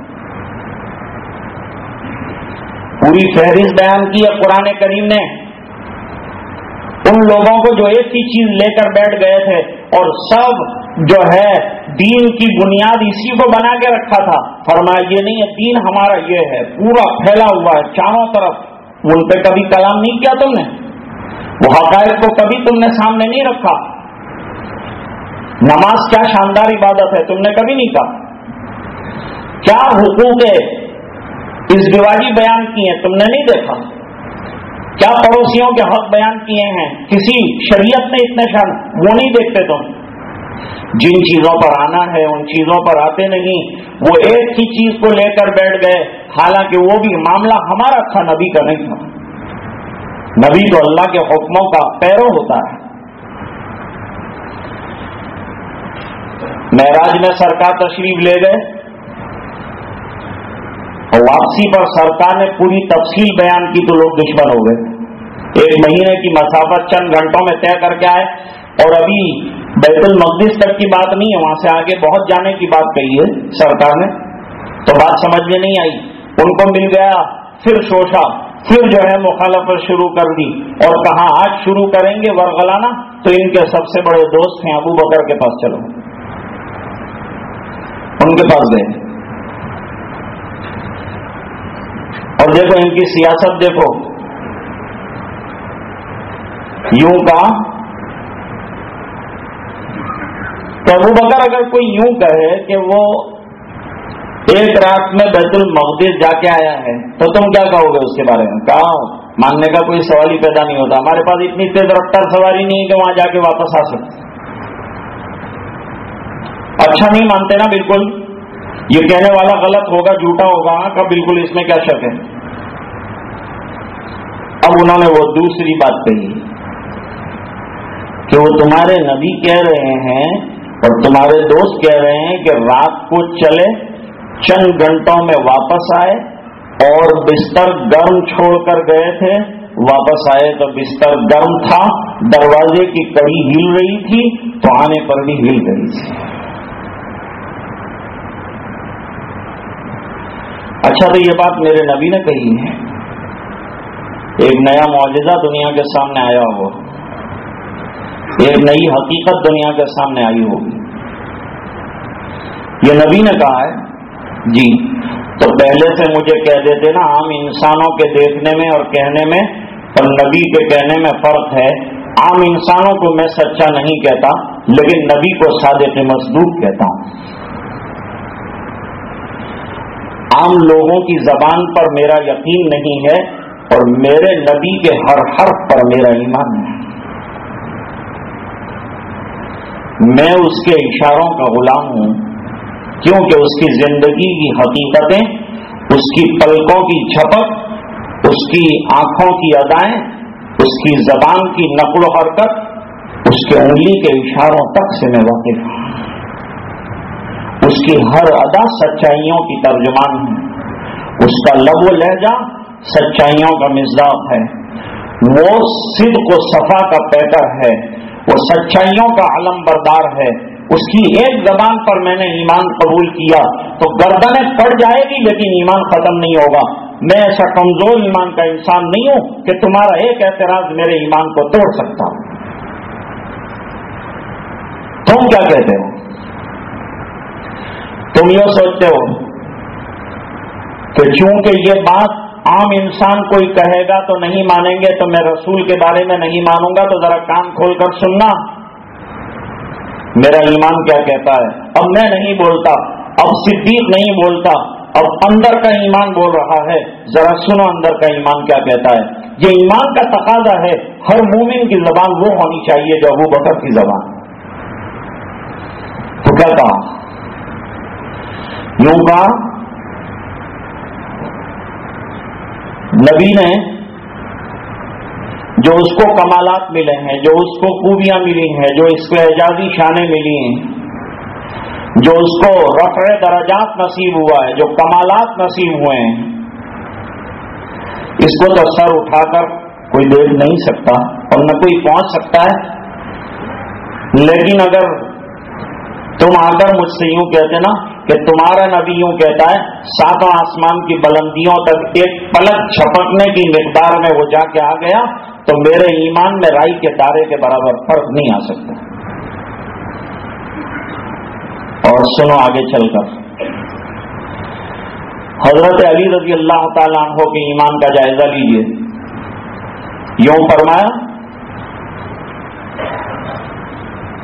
پوری فہرست بیان کی ہے قرآن کریم نے۔ ان لوگوں کو جو ایک ہی چیز لے کر بیٹھ گئے تھے اور سب جو ہے دین کی بنیاد اسی کو بنا کے رکھا تھا۔ فرمایا، یہ نہیں ہے، دین ہمارا یہ ہے، پورا پھیلا ہوا ہے، چاروں طرف۔ ان پہ کبھی کلام نہیں کیا تم نے؟ وہ حقائق کو کبھی تم نے سامنے نہیں رکھا۔ نماز کیا شاندار عبادت ہے، تم نے کبھی نہیں کہا۔ کیا حقوق اس دیوالی بیان کیے تم نے نہیں دیکھا۔ کیا پڑوسیوں کے حق بیان کیے ہیں، کسی شریعت نے اتنے شان وہ نہیں دیکھتے تم۔ جن چیزوں پر آنا ہے، ان چیزوں پر آتے نہیں، وہ ایک ہی چیز کو لے کر بیٹھ گئے۔ حالانکہ وہ بھی معاملہ ہمارا تھا، نبی کا نہیں تھا۔ نبی تو اللہ کے حکموں کا پیرو ہوتا ہے۔ معراج میں سرکار تشریف لے گئے۔ اور واپسی پر سرکار نے پوری تفصیل بیان کی تو لوگ دشمن ہو گئے۔ ایک مہینے کی مسافت چند گھنٹوں میں طے کر کے آئے۔ اور ابھی بیت المقدس تک کی بات نہیں ہے، وہاں سے آگے بہت جانے کی بات کہی ہے سرکار نے۔ تو بات سمجھ میں نہیں آئی۔ ان کو مل گیا، پھر سوچا، پھر جو ہے مخالفت شروع کر دی۔ اور کہاں آج شروع کریں گے ورغلانا۔ تو ان کے سب سے بڑے دوست ہیں، ابو بکر کے پاس چلو۔ ان کے پاس گئے۔ اور دیکھو، ان کی سیاست دیکھو۔ یوں کا تو ابو بکر اگر کوئی یوں کہے کہ وہ ایک رات میں بیت المقدس جا کے آیا ہے، تو تم کیا کہو گے اس کے بارے میں؟ کہا ماننے کا کوئی سوال ہی پیدا نہیں ہوتا۔ ہمارے پاس اتنی تیز رفتار سواری نہیں ہے کہ وہاں جا کے واپس آ سکتے اچھا نہیں مانتے نا بالکل۔ یہ کہنے والا غلط ہوگا، جھوٹا ہوگا۔ ہاں، کا بالکل اس میں کیا شک ہے؟ اب انہوں نے وہ دوسری بات کہی کہ وہ تمہارے نبی کہہ رہے ہیں اور تمہارے دوست کہہ رہے ہیں کہ رات کو چلے، چند گھنٹوں میں واپس آئے اور بستر گرم چھوڑ کر گئے تھے۔ واپس آئے تو بستر گرم تھا، دروازے کی کڑی ہل رہی تھی، تو آنے پر بھی ہل گئی تھی۔ اچھا تو یہ بات میرے نبی نے کہی ہے۔ ایک نیا معجزہ دنیا کے سامنے آیا ہو ایک نئی حقیقت دنیا کے سامنے آئی ہوگی یہ نبی نے کہا ہے جی تو پہلے سے مجھے کہہ دیتے نا عام انسانوں کے دیکھنے میں اور کہنے میں اور نبی کے کہنے میں فرق ہے۔ عام انسانوں کو میں سچا نہیں کہتا، لیکن نبی کو صادق مضبوط کہتا ہوں۔ عام لوگوں کی زبان پر میرا یقین نہیں ہے اور میرے نبی کے ہر حرف پر میرا ایمان ہے۔ میں اس کے اشاروں کا غلام ہوں۔ کیونکہ اس کی زندگی کی حقیقتیں، اس کی پلکوں کی چھپک، اس کی آنکھوں کی ادائیں، اس کی زبان کی نقل و حرکت، اس کے انگلی کے اشاروں تک سے میں واقف ہوں۔ اس کی ہر ادا سچائیوں کی ترجمان ہے اس کا لب و لہجہ سچائیوں کا مزاج ہے۔ وہ صدق و صفا کا پیکر ہے۔ وہ سچائیوں کا علم بردار ہے۔ اس کی ایک زبان پر میں نے ایمان قبول کیا۔ تو گردنیں پڑ جائے گی، لیکن ایمان ختم نہیں ہوگا۔ میں ایسا کمزور ایمان کا انسان نہیں ہوں کہ تمہارا ایک اعتراض میرے ایمان کو توڑ سکتا ہوں تم کیا کہتے ہو؟ تم یہ سوچتے ہو کہ چونکہ یہ بات عام انسان کوئی کہے گا تو نہیں مانیں گے تو میں رسول کے بارے میں نہیں مانوں گا تو ذرا کان کھول کر سننا۔ میرا ایمان کیا کہتا ہے؟ اب میں نہیں بولتا، اب صدیق نہیں بولتا، اب اندر کا ایمان بول رہا ہے۔ ذرا سنو اندر کا ایمان کیا کہتا ہے۔ یہ ایمان کا تقاضا ہے، ہر مومن کی زبان وہ ہونی چاہیے جو ابو بکر کی زبان۔ تو کیا کہا؟ یوں کہا نبی نے جو اس کو کمالات ملے ہیں، جو اس کو خوبیاں ملی ہیں، جو اس کو اعجازی شانیں ملی ہیں، جو اس کو رفع درجات نصیب ہوا ہے، جو کمالات نصیب ہوئے ہیں، اس کو تو سر اٹھا کر کوئی دیکھ نہیں سکتا اور نہ کوئی پہنچ سکتا ہے۔ لیکن اگر تم آ کر مجھ سے یوں کہتے نا کہ تمہارا نبی یوں کہتا ہے ساتوں آسمان کی بلندیوں تک ایک پلک چھپکنے کی مقدار میں وہ جا کے آ گیا، تو میرے ایمان میں رائی کے تارے کے برابر فرق نہیں آ سکتا۔ اور سنو آگے چل کر۔ حضرت علی رضی اللہ تعالیٰ عنہ کے ایمان کا جائزہ لیجیے یوں فرمایا،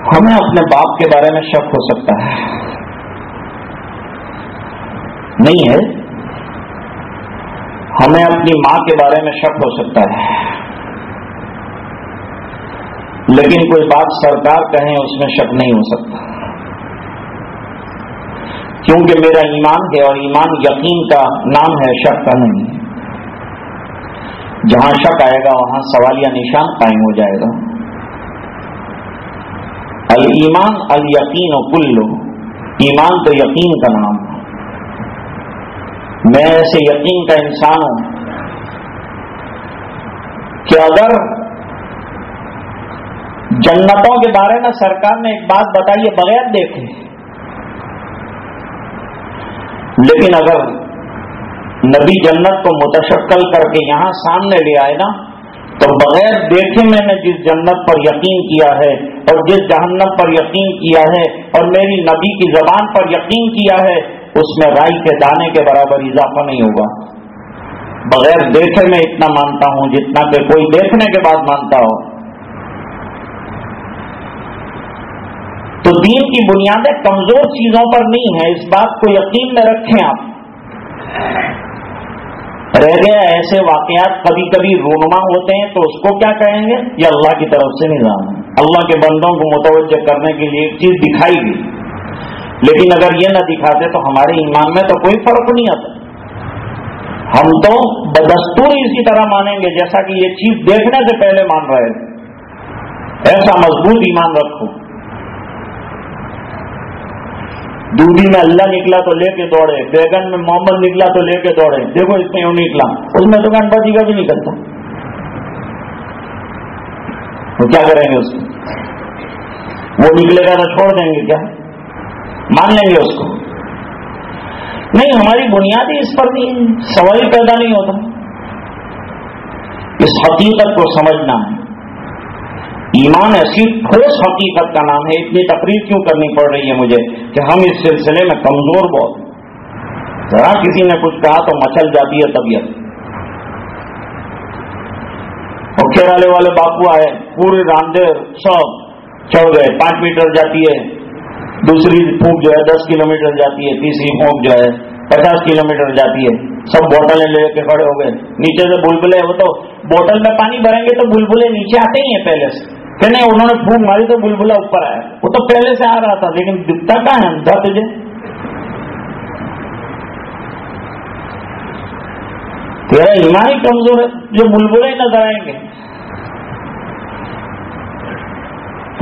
ہمیں اپنے باپ کے بارے میں شک ہو سکتا ہے۔ نہیں ہے، ہمیں اپنی ماں کے بارے میں شک ہو سکتا ہے۔ لیکن کوئی بات سرکار کہیں اس میں شک نہیں ہو سکتا۔ کیونکہ میرا ایمان ہے اور ایمان یقین کا نام ہے شک کا نہیں۔ جہاں شک آئے گا، وہاں سوال یا نشان قائم ہو جائے گا۔ المان الیقین و کلو ایمان تو یقین کا نام میں ایسے یقین کا انسان ہوں کہ اگر جنتوں کے بارے میں سرکار نے ایک بات بتائی ہے، بغیر دیکھے لیکن اگر نبی جنت کو متشکل کر کے یہاں سامنے لے آئے نا، تو بغیر دیکھے میں نے جس جنت پر یقین کیا ہے اور جس جہنم پر یقین کیا ہے اور میری نبی کی زبان پر یقین کیا ہے اس میں رائی کے دانے کے برابر اضافہ نہیں ہوگا۔ بغیر دیکھے میں اتنا مانتا ہوں جتنا کہ کوئی دیکھنے کے بعد مانتا ہو۔ تو دین کی بنیادیں کمزور چیزوں پر نہیں ہیں، اس بات کو یقین میں رکھیں آپ۔ رہ گیا ایسے واقعات کبھی کبھی رونما ہوتے ہیں تو اس کو کیا کہیں گے؟ یہ اللہ کی طرف سے نظام ہے۔ اللہ کے بندوں کو متوجہ کرنے کے لیے ایک چیز دکھائی گئی۔ لیکن اگر یہ نہ دکھاتے تو ہمارے ایمان میں تو کوئی فرق نہیں آتا۔ ہم تو بدستور اسی طرح مانیں گے، جیسا کہ یہ چیز دیکھنے سے پہلے مان رہے تھے ایسا مضبوط ایمان رکھو۔ دودھی میں اللہ نکلا تو لے کے دوڑے، بیگن میں محمد نکلا تو لے کے دوڑے۔ دیکھو اس میں یوں نکلا اس میں تو گنپا جی کا بھی نکلتا وہ کیا کریں گے اس کو وہ نکلے گا تو چھوڑ دیں گے کیا؟ مان لیں گے اس کو۔ نہیں، ہماری بنیادی اس پر نہیں سوال پیدا نہیں ہوتا۔ اس حقیقت کو سمجھنا۔ ہے ایمان ایسی ٹھوس حقیقت کا نام ہے، اتنی تقریر کیوں کرنی پڑ رہی ہے مجھے کہ ہم اس سلسلے میں کمزور بہت ذرا کسی نے کچھ کہا تو مچل جاتی ہے طبیعت۔ اور کیرالے والے باپو آئے، پورے راندیر سب چڑھ گئے، پانچ میٹر جاتی ہے۔ دوسری پھونک جو ہے دس کلو میٹر جاتی ہے، تیسری پھونک جو ہے پچاس کلو میٹر جاتی ہے۔ سب بوٹلیں لے کے کھڑے ہو گئے۔ نیچے سے بلبلے وہ تو بوٹل میں پانی بھریں گے تو بلبلے نیچے آتے ہی ہیں پہلے سے۔ کہ نہیں، انہوں نے پھونک ماری تو بلبلا اوپر آیا۔ وہ تو پہلے سے آ رہا تھا، لیکن دکھتا کہاں ہے؟ اندھا تجھے۔ تیرا ایمان ہی کمزور ہے، جو بلبلے نظر آئیں گے۔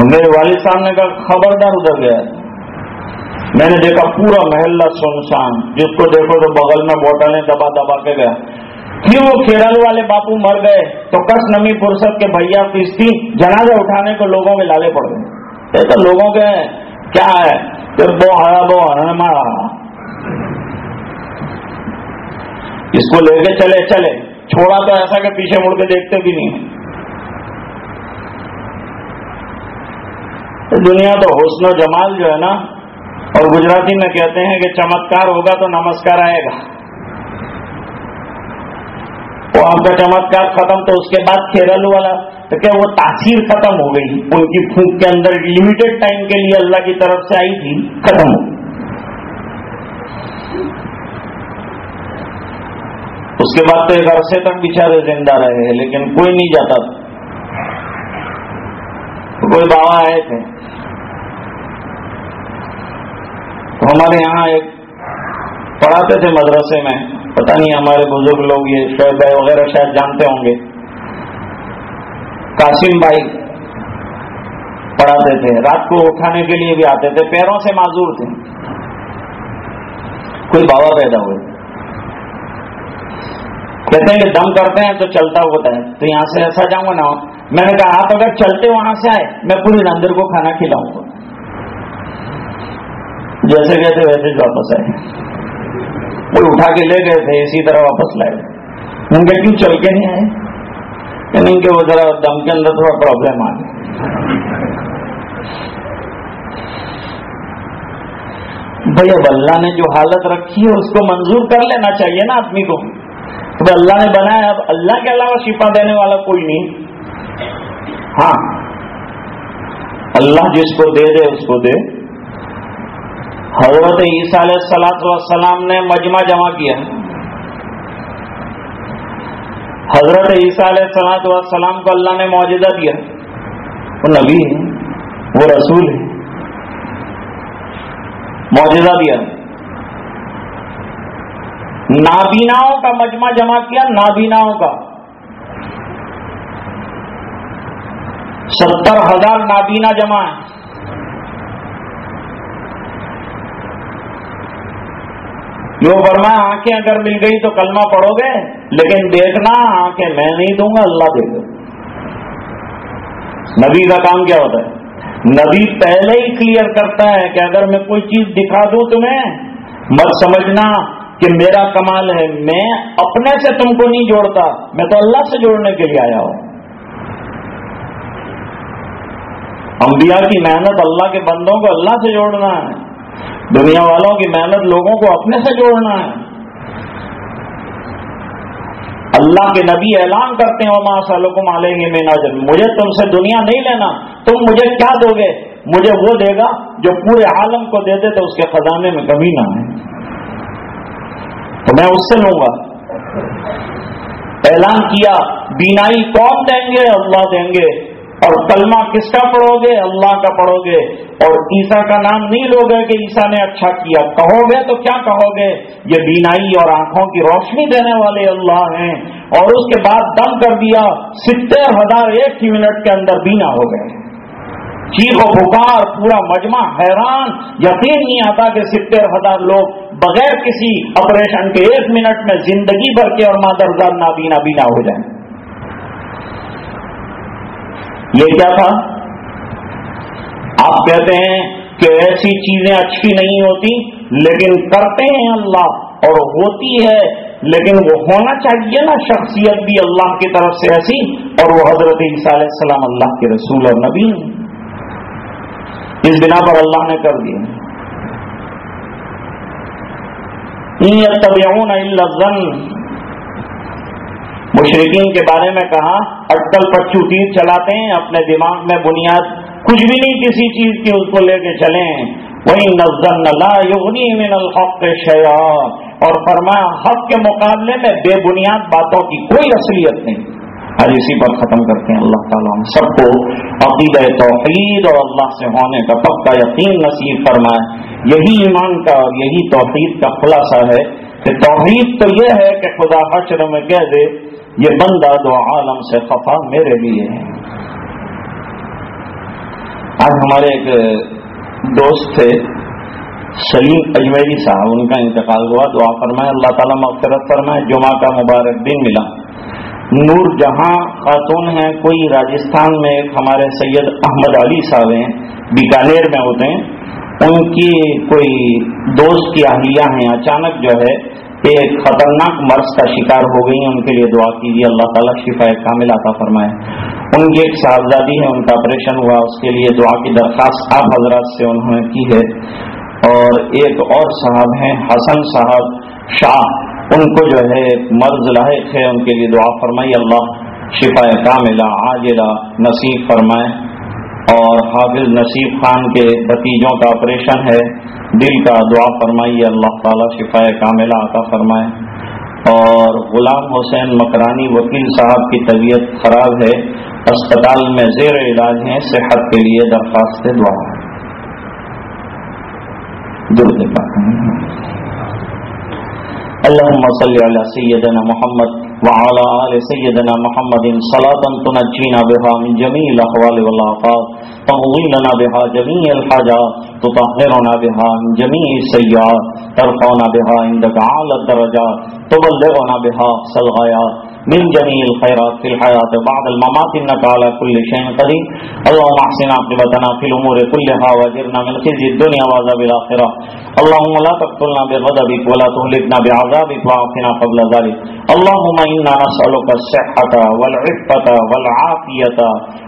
میرے والد صاحب نے کہا، خبردار ادھر گیا۔ میں نے دیکھا پورا محلہ سنسان، جس کو دیکھو تو بغل میں بوٹلیں دبا دبا کے گیا۔ پھر وہ کیرل والے باپو مر گئے، تو کس نمی فرصت کے بھیا کشتی جنازہ اٹھانے کو لوگوں میں لالے پڑ گئے۔ تو لوگوں کے کیا ہے؟ پھر بو ہرا، بو ہر مارا۔ اس کو لے کے چلے چلے۔ چھوڑا تو ایسا کہ پیچھے مڑ کے دیکھتے بھی نہیں۔ دنیا تو حسن و جمال جو ہے نا اور گجراتی میں کہتے ہیں کہ چمتکار ہوگا تو نمسکار آئے گا۔ وہ آپ کا چمتکار ختم تو اس کے بعد کیرل والا تو کیا وہ تاثیر ختم ہو گئی؟ ان کی پھونک کے اندر لمیٹڈ ٹائم کے لیے اللہ کی طرف سے آئی تھی، ختم ہو اس کے بعد تو ایک عرصے تک بچارے زندہ رہے، لیکن کوئی نہیں جاتا تھا۔ کوئی بابا آئے تھے تو ہمارے یہاں ایک پڑھاتے تھے مدرسے میں، پتہ نہیں ہمارے بزرگ لوگ یہ شعیب بھائی وغیرہ شاید جانتے ہوں گے۔ قاسم بھائی پڑھاتے تھے، رات کو اٹھانے کے لیے بھی آتے تھے، پیروں سے معذور تھے۔ کوئی بابا پیدا ہوئے۔ کہتے ہیں کہ دم کرتے ہیں تو چلتا ہوتا ہے۔ تو یہاں سے ایسا جاؤں گا نا، میں نے کہا، آپ اگر چلتے وہاں سے آئے، میں پوری نندر کو کھانا کھلاؤں گا۔ جیسے کہتے ویسے واپس آئے۔ وہ اٹھا کے لے گئے تھے، اسی طرح واپس لائے۔ ان کے کیوں چل کے نہیں آئے؟ یعنی نہیں کہ وہ ذرا دم کے اندر تھوڑا پرابلم آ گیا۔ بھائی اب اللہ نے جو حالت رکھی ہے، اس کو منظور کر لینا چاہیے نا آدمی کو۔ تو اللہ نے بنایا، اب اللہ کے علاوہ شفا دینے والا کوئی نہیں۔ ہاں۔ اللہ جس کو دے دے، اس کو دے۔ حضرت عیسیٰ علیہ السلاط والسلام نے مجمع جمع کیا۔ حضرت عیسیٰ علیہ السلاط والسلام کو اللہ نے معجزہ دیا وہ نبی ہے وہ رسول ہے معجزہ دیا۔ نابیناؤں کا مجمع جمع کیا، نابیناؤں کا۔ ستر ہزار نابینا جمع ہے جو فرمایا آنکھیں اگر مل گئی تو کلمہ پڑھو گے، لیکن دیکھنا آنکھیں میں نہیں دوں گا، اللہ دے گا نبی کا کام کیا ہوتا ہے؟ نبی پہلے ہی کلیئر کرتا ہے کہ اگر میں کوئی چیز دکھا دوں تمہیں، مت سمجھنا کہ میرا کمال ہے، میں اپنے سے تم کو نہیں جوڑتا، میں تو اللہ سے جوڑنے کے لیے آیا ہوں۔ انبیاء کی محنت اللہ کے بندوں کو اللہ سے جوڑنا ہے۔ دنیا والوں کی محنت لوگوں کو اپنے سے جوڑنا ہے۔ اللہ کے نبی اعلان کرتے ہیں، وما سلکم علیہ میں نظر مجھے تم سے دنیا نہیں لینا، تم مجھے کیا دو گے؟ مجھے وہ دے گا جو پورے عالم کو دے دے تو اس کے خزانے میں کمی نہ ہے تو میں اس سے لوں گا۔ اعلان کیا، بینائی کون دیں گے؟ اللہ دیں گے۔ اور کلمہ کس کا پڑھو گے؟ اللہ کا پڑھو گے۔ اور عیسا کا نام نہیں لو گے کہ عیسا نے اچھا کیا۔ کہو گے تو کیا کہو گے؟ یہ بینائی اور آنکھوں کی روشنی دینے والے اللہ ہیں۔ اور اس کے بعد دم کر دیا، ستر ہزار ایک ہی منٹ کے اندر بینا ہو گئے۔ چیخ و بخار پورا مجمع حیران، یقین نہیں آتا کہ ستر ہزار لوگ بغیر کسی آپریشن کے ایک منٹ میں زندگی بھر کے اور مادرزاد نابینا بینا ہو جائیں۔ یہ کیا تھا؟ آپ کہتے ہیں کہ ایسی چیزیں اچھی نہیں ہوتی، لیکن کرتے ہیں اللہ، اور ہوتی ہے، لیکن وہ ہونا چاہیے نا، شخصیت بھی اللہ کی طرف سے ایسی، اور وہ حضرت عیسیٰ علیہ السلام اللہ کے رسول اور نبی اس بنا پر اللہ نے کر دیا۔ اللہ مشرقین کے بارے میں کہا، اٹکل پچو تیر چلاتے ہیں، اپنے دماغ میں بنیاد کچھ بھی نہیں کسی چیز کی، اس کو لے کے چلیں۔ وہی نزن یغنی من الحق شیا اور فرمایا، حق کے مقابلے میں بے بنیاد باتوں کی کوئی اصلیت نہیں۔ آج اسی پر ختم کرتے ہیں۔ اللہ تعالیٰ ہم سب کو عقید توحید اور اللہ سے ہونے کا پکا یقین نصیب فرمائے۔ یہی ایمان کا اور یہی توحید کا خلاصہ ہے کہ توحید تو یہ ہے کہ خدا حشر میں کہہ دے یہ بندہ دو عالم سے خفا میرے لیے ہے۔ آج ہمارے ایک دوست تھے، سلیم اجمیری صاحب، ان کا انتقال ہوا۔ دعا فرمائے اللہ تعالیٰ مغفرت فرمائے۔ جمعہ کا مبارک دن ملا۔ نور جہاں خاتون ہیں، کوئی راجستھان میں ایک ہمارے سید احمد علی صاحب ہیں، بیکانیر میں ہوتے ہیں۔ ان کی کوئی دوست کی اہلیہ ہیں۔ اچانک جو ہے ایک خطرناک مرض کا شکار ہو گئی ہیں، ان کے لیے دعا کیجیے، اللہ تعالیٰ شفا کامل عطا فرمائے۔ ان کی ایک صاحبزادی ہے، ان کا آپریشن ہوا، اس کے لیے دعا کی درخواست آپ حضرات سے انہوں نے کی ہے۔ اور ایک اور صاحب ہیں، حسن صاحب شاہ، ان کو جو ہے مرض لاحق ہے، ان کے لیے دعا فرمائی، اللہ شفا کاملہ، عاجلہ، نصیب فرمائے۔ اور حافظ نصیب خان کے بتیجوں کا آپریشن ہے۔ دل کا دعا فرمائیے، اللہ تعالیٰ شفا کاملہ عطا فرمائے۔ اور غلام حسین مکرانی وکیل صاحب کی طبیعت خراب ہے۔ اسپتال میں زیر علاج ہیں، صحت کے لیے درخواست دعا۔ درد اللهم صل على سيدنا محمد وعلى آل سيدنا محمد صلاة تنجينا بها من جميع الأحوال والآفات. تقضي لنا بها جميع الحاجات، تطهرنا بها من جميع السيئات، ترفعنا بها عندك أعلى الدرجات، تبلغنا بها الغايات. من جميع الخيرات في الحياة، بعد الممات إنك على كل شيء قدير. اللهم احسن عاقبتنا في الأمور كلها واجرنا من خزي الدنيا وعذاب الآخرة. اللهم لا تقتلنا بغضبك ولا تهلكنا بعذابك وعافنا قبل ذلك. اللهم إنا نسألك الصحة والعفة والعافية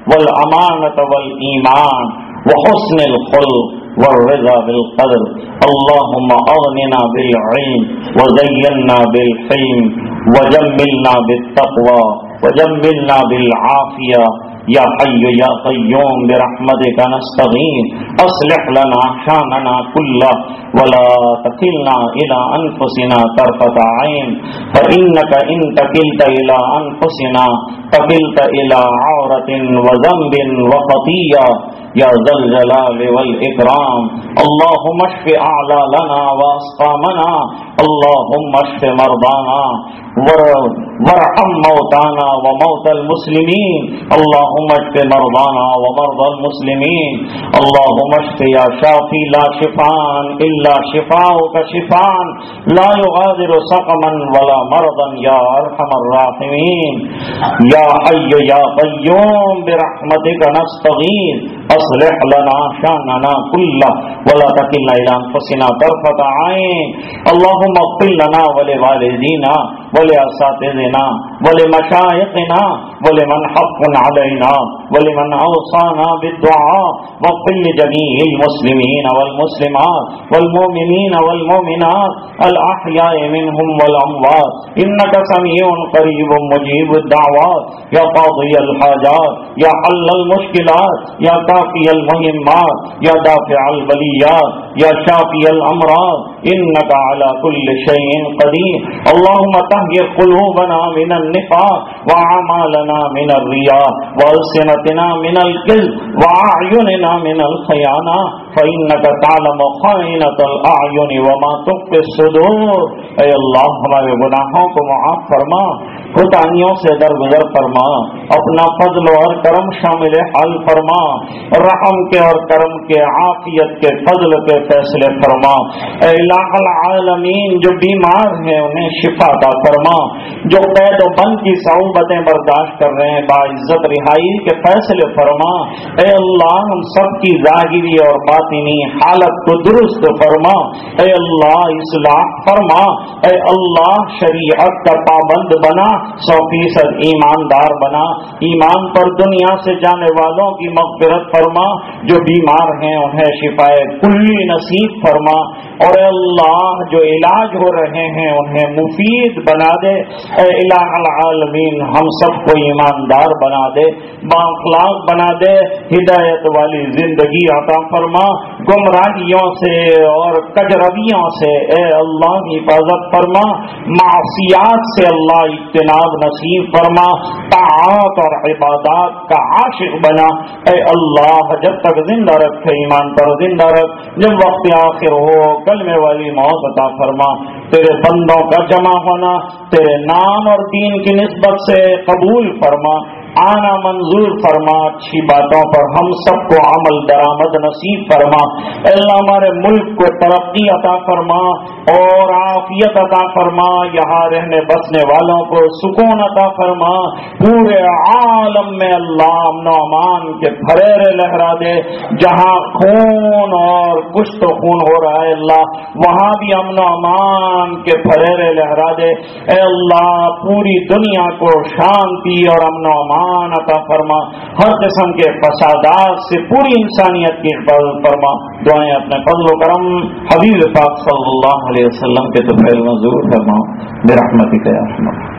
والأمانة والإيمان وحسن الخلق والرضا بالقدر. اللهم أغننا بالعلم وزينا بالحلم وجملنا بالتقوى وجملنا بالعافية یا حی یا قیوم برحمتک نستغین اصلح لنا شاننا کلا ولا تکلنا الى انفسنا طرفت عین فإنك ان تکلت الى انفسنا، تکلت الى عورت وذنب وخطیہ یا ذا الجلال والإکرام اللهم اشف اعلا لنا واسقامنا اللهم اشف مرضانا ورحم موتانا وموت المسلمين اللهم اشف مرضانا ومرضى المسلمين. اللهم اشف يا شافي لا شفان الا شفاؤك شفان لا يغادر سقما ولا مرضا يا ارحم الراحمين. يا حي يا قيوم برحمتك نستغيث. اصلح لنا شاننا كله ولا تكلنا الى انفسنا طرفه عين. اللهم اغفر لنا ولوالدينا بولے بولے مشائقنا بولے من حق علینا بولے من اوصانا بالدعاء وقل لجميع المسلمين والمسلمات والمؤمنين والمؤمنات الاحياء منهم والاموات انك سميع قريب مجيب الدعوات يا قاضي الحاجات يا حل المشكلات يا كافي المهمات يا دافع البليات يا شافي الامراض انك على كل شيء قدير. اللهم طهر قلوبنا من النفاق واعمالنا من الرياء والسنتنا من الكذب واعيننا من الخيانه فانك تعلم خائنه الاعين وما تخفي الصدور. اے اللہ ہمارے گناہوں کو معاف فرما. خدائیوں سے درگزر فرما. اپنا فضل اور کرم شامل حل فرما. رحم کے اور کرم کے، عافیت کے، فضل کے فیصلے فرما. اے الہ العالمین جو بیمار ہیں، انہیں شفا کا فرما۔ جو قید و بند کی صعوبتیں برداشت کر رہے ہیں، باعزت رہائی کے فیصلے فرما۔ اے اللہ، ہم سب کی ظاہری اور باطنی حالت کو درست فرما۔ اے اللہ، اصلاح فرما۔ اے اللہ، شریعت کا پابند بنا۔ سو فیصد ایماندار بنا۔ ایمان پر دنیا سے جانے والوں کی مغفرت فرما۔ جو بیمار ہیں، انہیں شفا کلی نصیب فرما۔ اور اے اللہ اللہ جو علاج ہو رہے ہیں انہیں مفید بنا دے۔ اے الہ العالمین، ہم سب کو ایماندار بنا دے باخلاق بنا دے، ہدایت والی زندگی عطا فرما۔ گمراہیوں سے اور کجرویوں سے، اے اللہ حفاظت فرما، معصیات سے اللہ اجتناب نصیب فرما طاعت اور عبادات کا عاشق بنا۔ اے اللہ، جب تک زندہ رکھے ایمان پر زندہ رکھ، جب وقت آخر ہو، کلمے والی موت عطا فرما۔ تیرے بندوں کا جمع ہونا، تیرے نام اور دین کی نسبت سے قبول فرما۔ آنا منظور فرما، اچھی باتوں پر ہم سب کو عمل درآمد نصیب فرما۔ اللہ ہمارے ملک کو ترقی عطا فرما اور عافیت عطا فرما۔ یہاں رہنے بسنے والوں کو سکون عطا فرما۔ پورے عالم میں اللہ امن و امان کے پھریرے لہرا دے۔ جہاں خون اور کچھ تو خون ہو رہا ہے اللہ، وہاں بھی امن و امان کے پھریرے لہرا دے۔ اے اللہ، پوری دنیا کو شانتی اور امن و امان امان عطا فرما، ہر قسم کے فسادات سے پوری انسانیت کی حفاظت فرما۔ دعائیں اپنے فضل و کرم حبیب پاک صلی اللہ علیہ وسلم کے تو پہل مضور فرما۔ بے رحمتی کا رحمت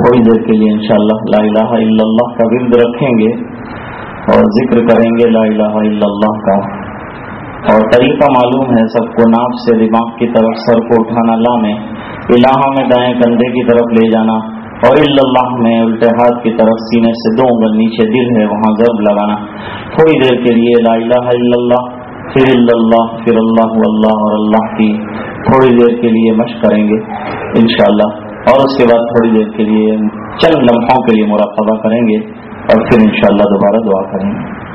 تھوڑی دیر کے لیے انشاءاللہ لا الہ الا اللہ کا ورد رکھیں گے اور ذکر کریں گے لا الہ الا اللہ کا۔ اور طریقہ معلوم ہے سب کو ناپ سے دماغ کی طرف سر کو اٹھانا، لا میں۔ الہ میں دائیں کندھے کی طرف لے جانا اور اللہ میں الٹے ہاتھ کی طرف سینے سے دو انگل نیچے دل ہے، وہاں ضرب لگانا۔ تھوڑی دیر کے لیے لا الہ الا اللہ، پھر اللہ پھر اللہ اللہ اور اللہ کی تھوڑی دیر کے لیے مشق کریں گے انشاءاللہ۔ اور اس کے بعد تھوڑی دیر کے لیے چند لمحوں کے لیے مراقبہ کریں گے اور پھر انشاءاللہ دوبارہ دعا کریں گے۔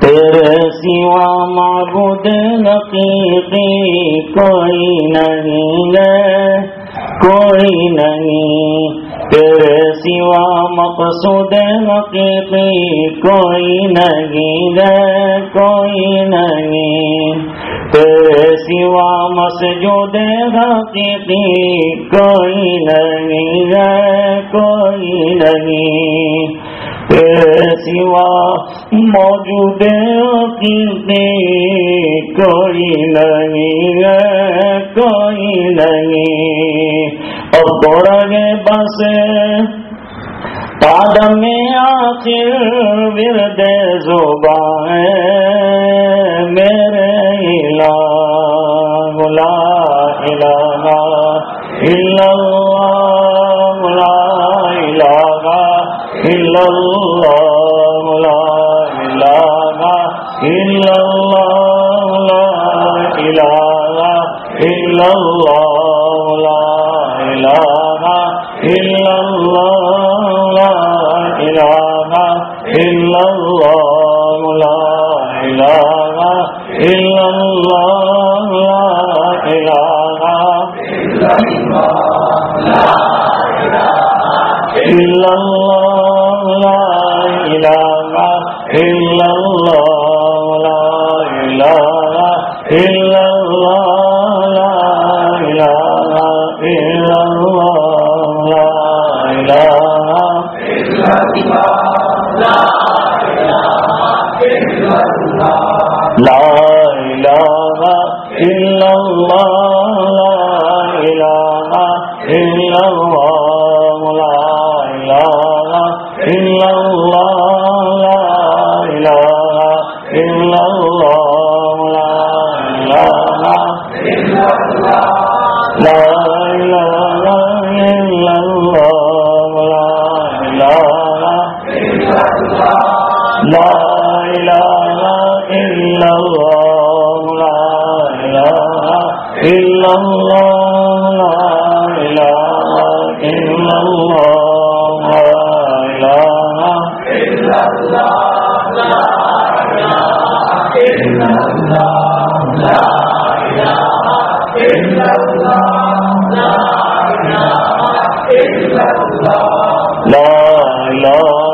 تیرے سوا معبود نقیقی کوئی نہیں ہے، کوئی نہیں۔ تیرے سوا مقصود نقیقی کوئی نہیں ہے، کوئی نہیں۔ سوا مسجود حقیقی کوئی نہیں ہے، کوئی نہیں۔ تیرے سوا موجود حقیقی کوئی نہیں ہے، کوئی نہیں۔ اور توڑا گے بس پادم آخر ورد زبان لا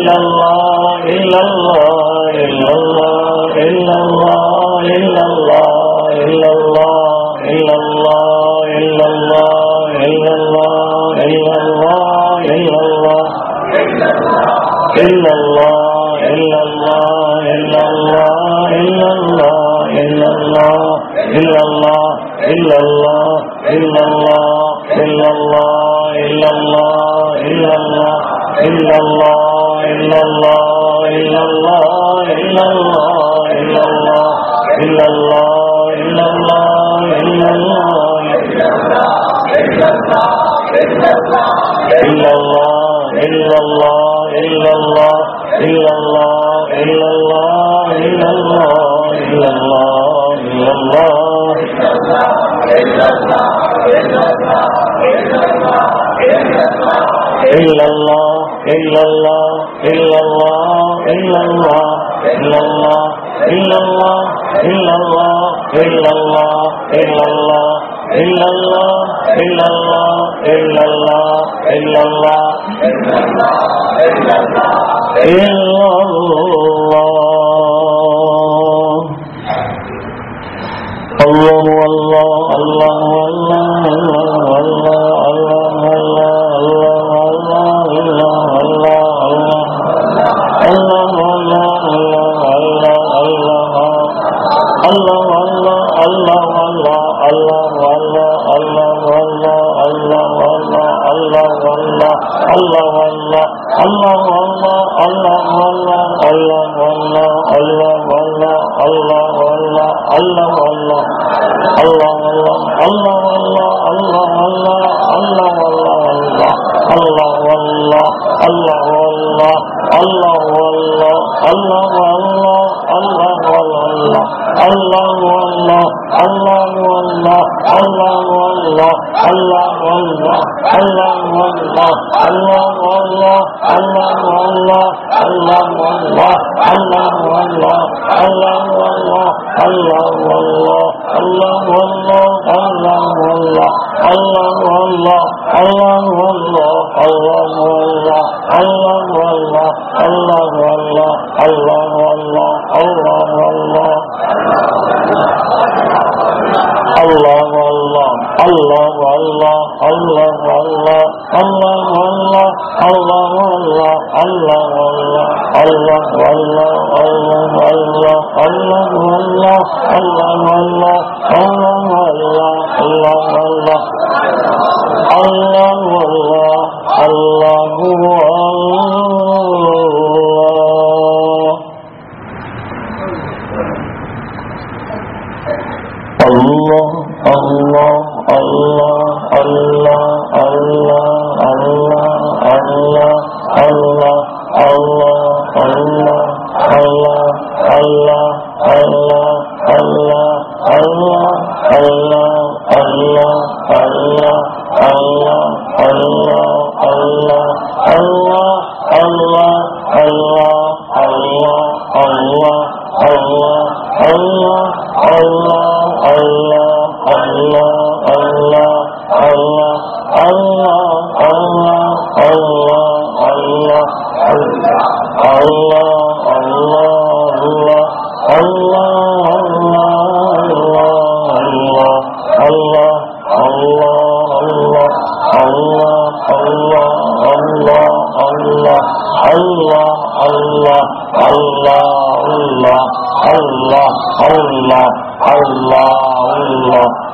إلا الله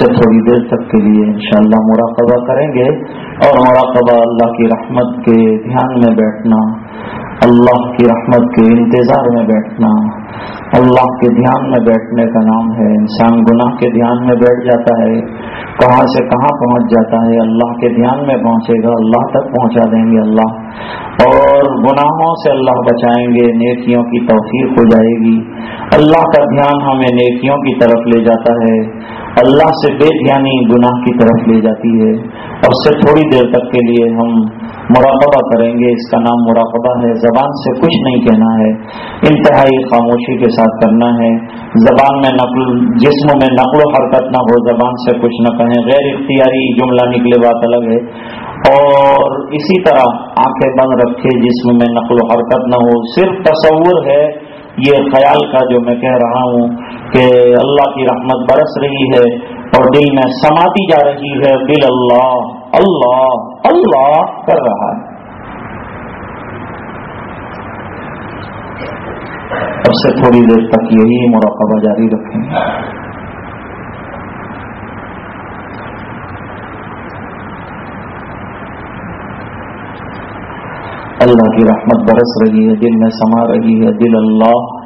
سے تھوڑی دیر تک کے لیے انشاءاللہ مراقبہ کریں گے اور مراقبہ اللہ کی رحمت کے دھیان میں بیٹھنا، اللہ کی رحمت کے انتظار میں بیٹھنا، اللہ کے دھیان میں بیٹھنے کا نام ہے۔ انسان گناہ کے دھیان میں بیٹھ جاتا ہے، کہاں سے کہاں پہنچ جاتا ہے، اللہ کے دھیان میں پہنچے گا، اللہ تک پہنچا دیں گے اللہ۔ اور گناہوں سے اللہ بچائیں گے، نیکیوں کی توفیق ہو جائے گی۔ اللہ کا دھیان ہمیں نیکیوں کی طرف لے جاتا ہے۔ اللہ سے بے دھیانی گناہ کی طرف لے جاتی ہے اور سے تھوڑی دیر تک کے لیے ہم مراقبہ کریں گے۔ اس کا نام مراقبہ ہے۔ زبان سے کچھ نہیں کہنا ہے۔ انتہائی خاموشی کے ساتھ کرنا ہے۔ زبان میں نقل، جسم میں نقل و حرکت نہ ہو، زبان سے کچھ نہ کہیں۔ غیر اختیاری جملہ نکلے، بات الگ ہے۔ اور اسی طرح آنکھیں بند رکھے، جسم میں نقل و حرکت نہ ہو۔ صرف تصور ہے، یہ خیال کا جو میں کہہ رہا ہوں۔ کہ اللہ کی رحمت برس رہی ہے اور دل میں سماتی جا رہی ہے، دل اللہ اللہ اللہ کر رہا ہے۔ اب سے تھوڑی دیر تک یہی مراقبہ جاری رکھیں گے۔ اللہ کی رحمت برس رہی ہے، دل میں سما رہی ہے، دل اللہ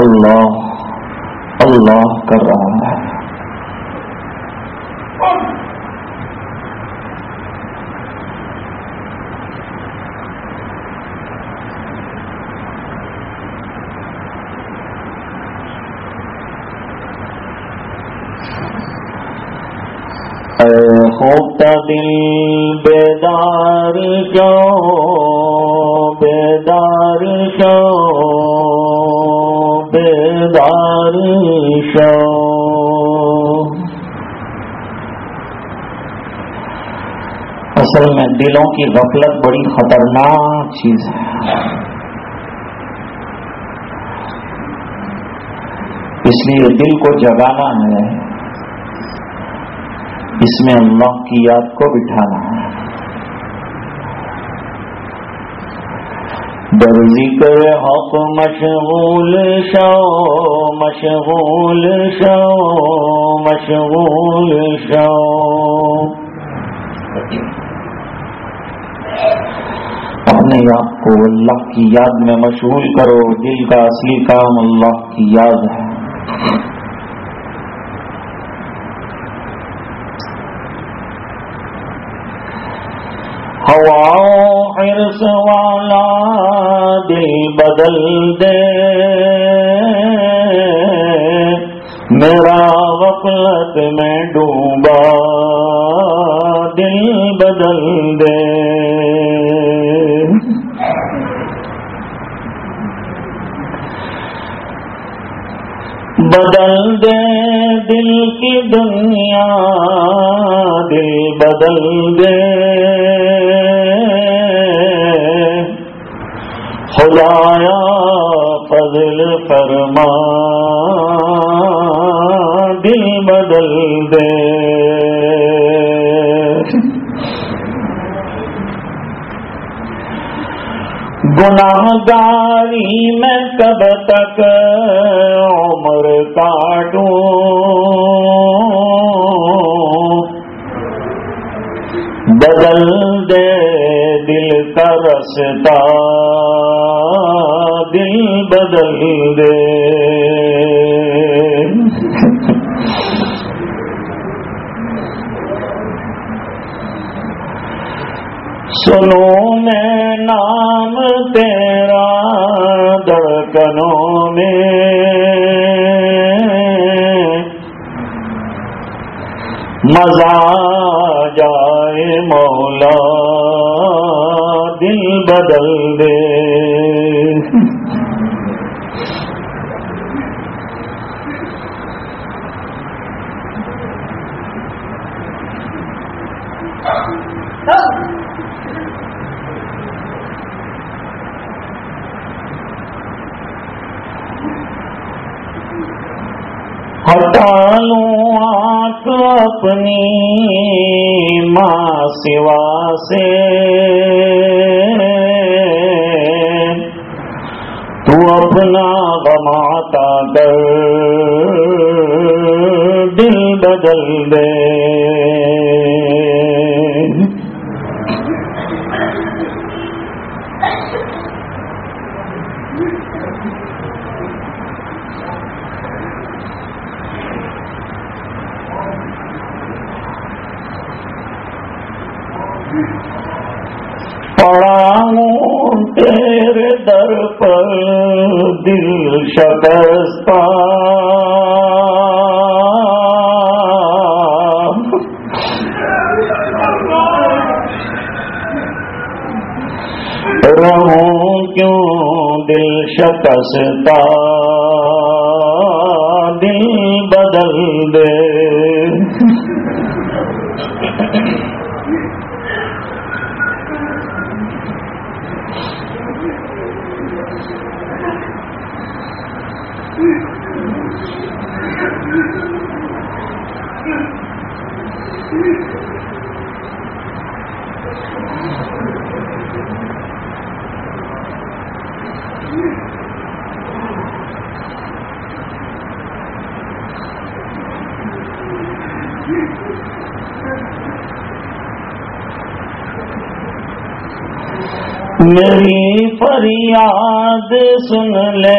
اللہ اللہ کر رہا ہے۔ ہوتا دل دلوں کی غفلت بڑی خطرناک چیز ہے۔ اس لیے دل کو جگانا ہے۔ اس میں اللہ کی یاد کو بٹھانا ہے۔ در ذکر حق مشغول شو مشغول شو مشغول شو۔ اپنے آپ کو اللہ کی یاد میں مشغول کرو، دل کا اصلی کام اللہ کی یاد ہے۔ حرص والا دل بدل دے۔ میرا غفلت میں ڈوبا۔ دل بدل دے۔ بدل دے دل کی دنیا دل بدل دے خدایا فضل فرما۔ گناہ گاری میں کب تک عمر کاٹوں۔ بدل دے دل کا رستا دل بدل دے۔ سنو کنوں میں۔ مزہ جائے مولا دل بدل دے۔ لوں آنکھ اپنی ماں سوا سے۔ تو اپنا غماتا کر دل بدل دے پڑا ہوں تیرے در پر دل شکستہ رہوں کیوں دل شکستا دل بدل دے میری فریاد سن لے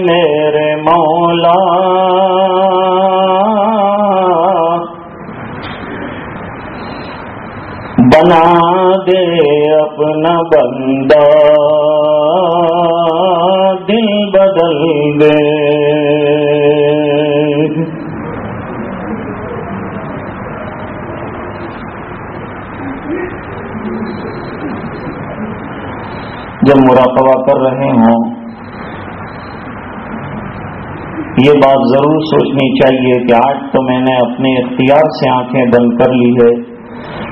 میرے مولا بنا دے اپنا بندہ جب مراقبہ کر رہے ہوں، یہ بات ضرور سوچنی چاہیے کہ آج تو میں نے اپنے اختیار سے آنکھیں بند کر لی ہے،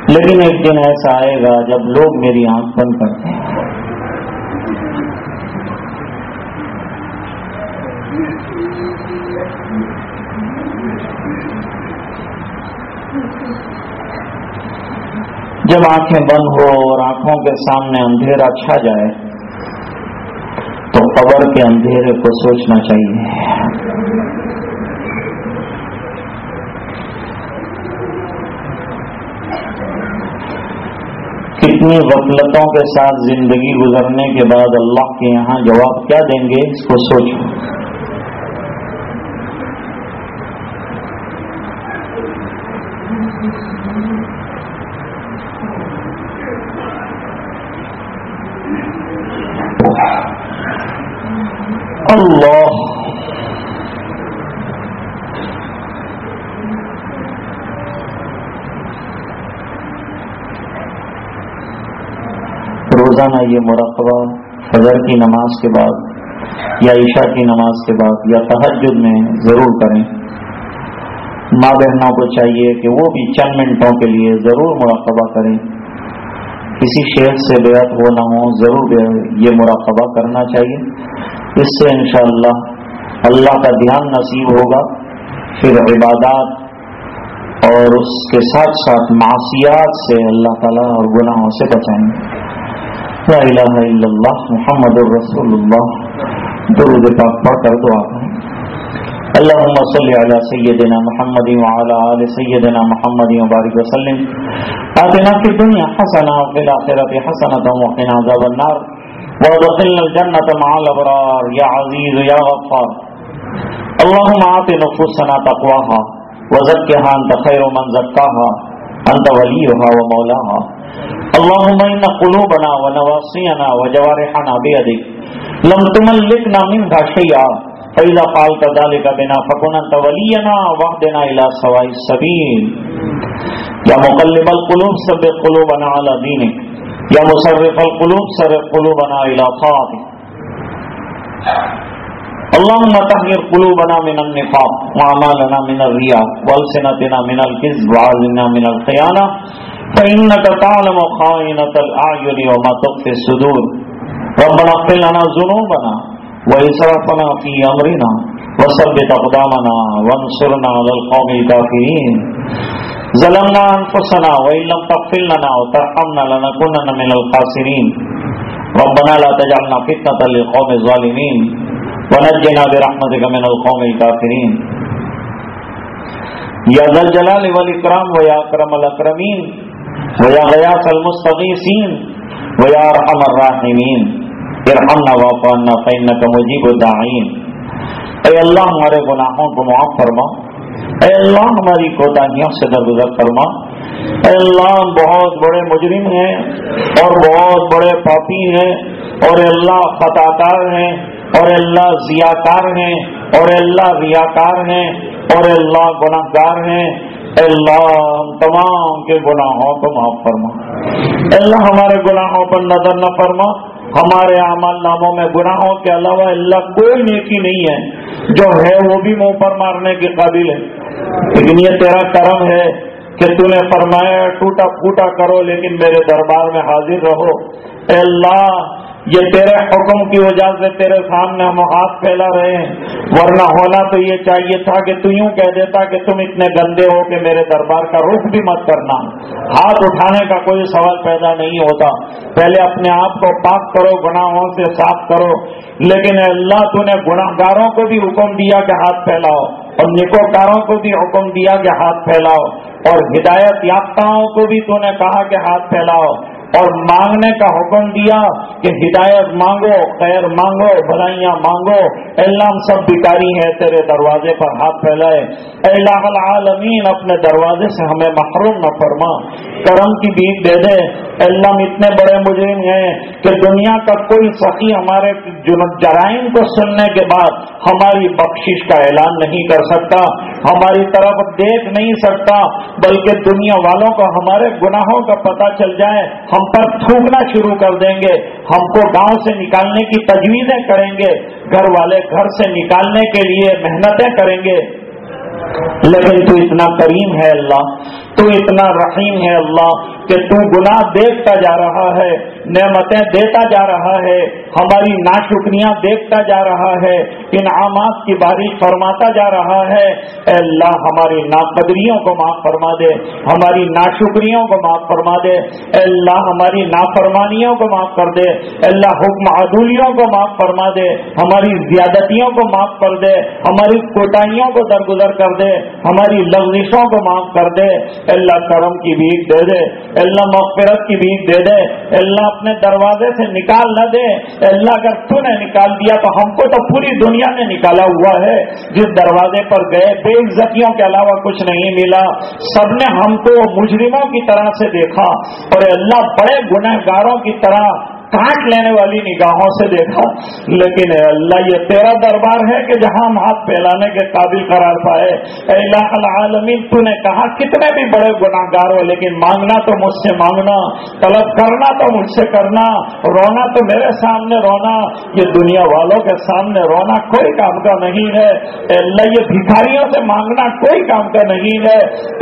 لیکن ایک دن ایسا آئے گا جب لوگ میری آنکھ بند کرتے ہیں۔ جب آنکھیں بند ہو اور آنکھوں کے سامنے اندھیرا چھا جائے قبر کے اندھیرے کو سوچنا چاہیے۔ کتنی غفلتوں کے ساتھ زندگی گزرنے کے بعد اللہ کے یہاں جواب کیا دیں گے؟ اس کو سوچو اللہ روزانہ یہ مراقبہ، فجر کی نماز کے بعد یا عشاء کی نماز کے بعد یا تحجد میں ضرور کریں۔ ماں بہنوں کو چاہیے کہ وہ بھی چند منٹوں کے لیے ضرور مراقبہ کریں۔ کسی شہر سے بیعت ہو نہ ہو، ضرور یہ مراقبہ کرنا چاہیے۔ اس سے انشاءاللہ اللہ کا دھیان نصیب ہوگا۔ پھر عبادات اور اس کے ساتھ ساتھ معاشیات سے اللہ تعالیٰ اور گناہوں سے بچائیں۔ گے لا الہ الا اللہ محمد الرسول اللہ درود پاک پڑھ کر دعا کریں۔ اللهم صل على سيدنا محمد وعلى آل سيدنا محمد وبارك وسلم. آتنا في الدنيا حسنة وفي الآخرة حسنة وقنا عذاب النار. وادخلنا الجنة مع الأبرار، يا عزيز، يا غفار. اللهم آت نفوسنا تقواها وزكها أنت خير من زكاها أنت وليها ومولاها اللهم إن قلوبنا ونواصينا وجوارحنا بيدك لم تملكنا منها شيئا فإذا فعلت ذلك بنا فكن أنت ولينا واهدنا إلى سواء السبيل. يا مقلب القلوب ثبت قلوبنا على دينك یا مصرف القلوب صرف قلوبنا الى طاعتك اللهم طهر قلوبنا من النفاق واعمالنا من الرياء والسنتنا من الكذب وعزنا من الخيانة فإنك تعلم خائنة الأعين وما تخفي الصدور. ربنا اغفر لنا ذنوبنا وإسرافنا في أمرنا وثبت أقدامنا وانصرنا على القوم الكافرين. ظلمنا انفسنا وإن لم تغفر لنا وترحمنا لنكونن من الخاسرين. ربنا لا تجعلنا فتنة للقوم الظالمين. ونجنا برحمتك من القوم الكافرين. يا ذا الجلال والإكرام ويا أكرم الأكرمين ويا غياث المستغيثين ويا أرحم الراحمين. ارحمنا واعف عنا فإنك مجيب الداعين. اے اللہ ہمارے گناہوں کو معاف فرما. اے اللہ ہماری کوتاہیوں سے درگزر فرما. اے اللہ ہم بہت بڑے مجرم ہیں اور بہت بڑے پاپی ہیں اور اے اللہ خطا کار ہیں. اور اللہ ضیا کار ہیں، اور اللہ ریا کار ہیں، اور اللہ گناہ گار ہیں اللہ تمام کے گناہوں کو معاف فرما۔ اللہ، ہمارے گناہوں پر نظر نہ فرما۔ ہمارے عمل ناموں میں گناہوں کے علاوہ اللہ کوئی نیکی نہیں ہے۔ جو ہے وہ بھی منہ پر مارنے کے قابل ہے۔ لیکن یہ تیرا کرم ہے کہ تو نے فرمایا، ٹوٹا پھوٹا کرو، لیکن میرے دربار میں حاضر رہو۔ اے اللہ یہ تیرے حکم کی وجہ سے تیرے سامنے ہم ہاتھ پھیلا رہے ہیں۔ ورنہ ہونا تو یہ چاہیے تھا کہ تو یوں کہہ دیتا کہ تم اتنے گندے ہو کہ میرے دربار کا رخ بھی مت کرنا۔ ہاتھ اٹھانے کا کوئی سوال پیدا نہیں ہوتا۔ پہلے اپنے آپ کو پاک کرو، گناہوں سے صاف کرو۔ لیکن اللہ تو نے گناہ گاروں کو بھی حکم دیا کہ ہاتھ پھیلاؤ، اور نکوکاروں کو بھی حکم دیا کہ ہاتھ پھیلاؤ۔ اور ہدایت یافتاؤں کو بھی تو نے کہا کہ ہاتھ پھیلاؤ۔ اور مانگنے کا حکم دیا کہ ہدایت مانگو، خیر مانگو، بھلائیاں مانگو۔ اللہ، ہم سب بیکاری ہیں، تیرے دروازے پر ہاتھ پھیلائے۔ اللہ العالمین، اپنے دروازے سے ہمیں محروم نہ فرما۔ کرم کی بیٹ دے دے۔ اللہ، ہم اتنے بڑے مجرم ہیں کہ دنیا کا کوئی سخی ہمارے جرائم کو سننے کے بعد ہماری بخشش کا اعلان نہیں کر سکتا۔ ہماری طرف دیکھ نہیں سکتا، بلکہ دنیا والوں کو، ہمارے گناہوں کا پتہ چل جائے۔ ہم پر تھوکنا شروع کر دیں گے۔ ہم کو گاؤں سے نکالنے کی تجویزیں کریں گے۔ گھر والے گھر سے نکالنے کے لیے محنتیں کریں گے۔ لیکن تو اتنا کریم ہے اللہ۔ تو اتنا رحیم ہے اللہ کہ تو گناہ دیکھتا جا رہا ہے، نعمتیں دیتا جا رہا ہے، ہماری ناشکریاں دیکھتا جا رہا ہے، انعامات کی بارش فرماتا جا رہا ہے۔ اے اللہ، ہماری ناقدریوں کو معاف فرما دے، ہماری ناشکریوں کو معاف فرما دے۔ اے اللہ، ہماری نافرمانیوں کو معاف کر دے۔ اے اللہ، حکم عدولیوں کو معاف فرما دے۔ ہماری زیادتیوں کو معاف کر دے۔ ہماری کوٹائیوں کو درگزر کر دے۔ ہماری لغزشوں کو معاف کر دے۔ اللہ کرم کی بھیک دے دے، اللہ مغفرت کی بھیک دے دے، اللہ اپنے دروازے سے نکال نہ دے۔ اللہ اگر تو نے نکال دیا تو ہم کو تو پوری دنیا نے نکالا ہوا ہے۔ جس دروازے پر گئے بے عزتیوں کے علاوہ کچھ نہیں ملا۔ سب نے ہم کو مجرموں کی طرح سے دیکھا۔ اور اللہ بڑے گنہ گاروں کی طرح کاٹ لینے والی نگاہوں سے دیکھا، لیکن اللہ، یہ تیرا دربار ہے کہ جہاں ہم ہاتھ پھیلانے کے قابل قرار پائے۔ اللہ العالمین، تو نے کہا، کتنے بھی بڑے گناہ گار ہو، لیکن مانگنا تو مجھ سے مانگنا، طلب کرنا تو مجھ سے کرنا، رونا تو میرے سامنے رونا۔ یہ دنیا والوں کے سامنے رونا کوئی کام کا نہیں ہے۔ اللہ، یہ بھکاریوں سے مانگنا کوئی کام کا نہیں ہے۔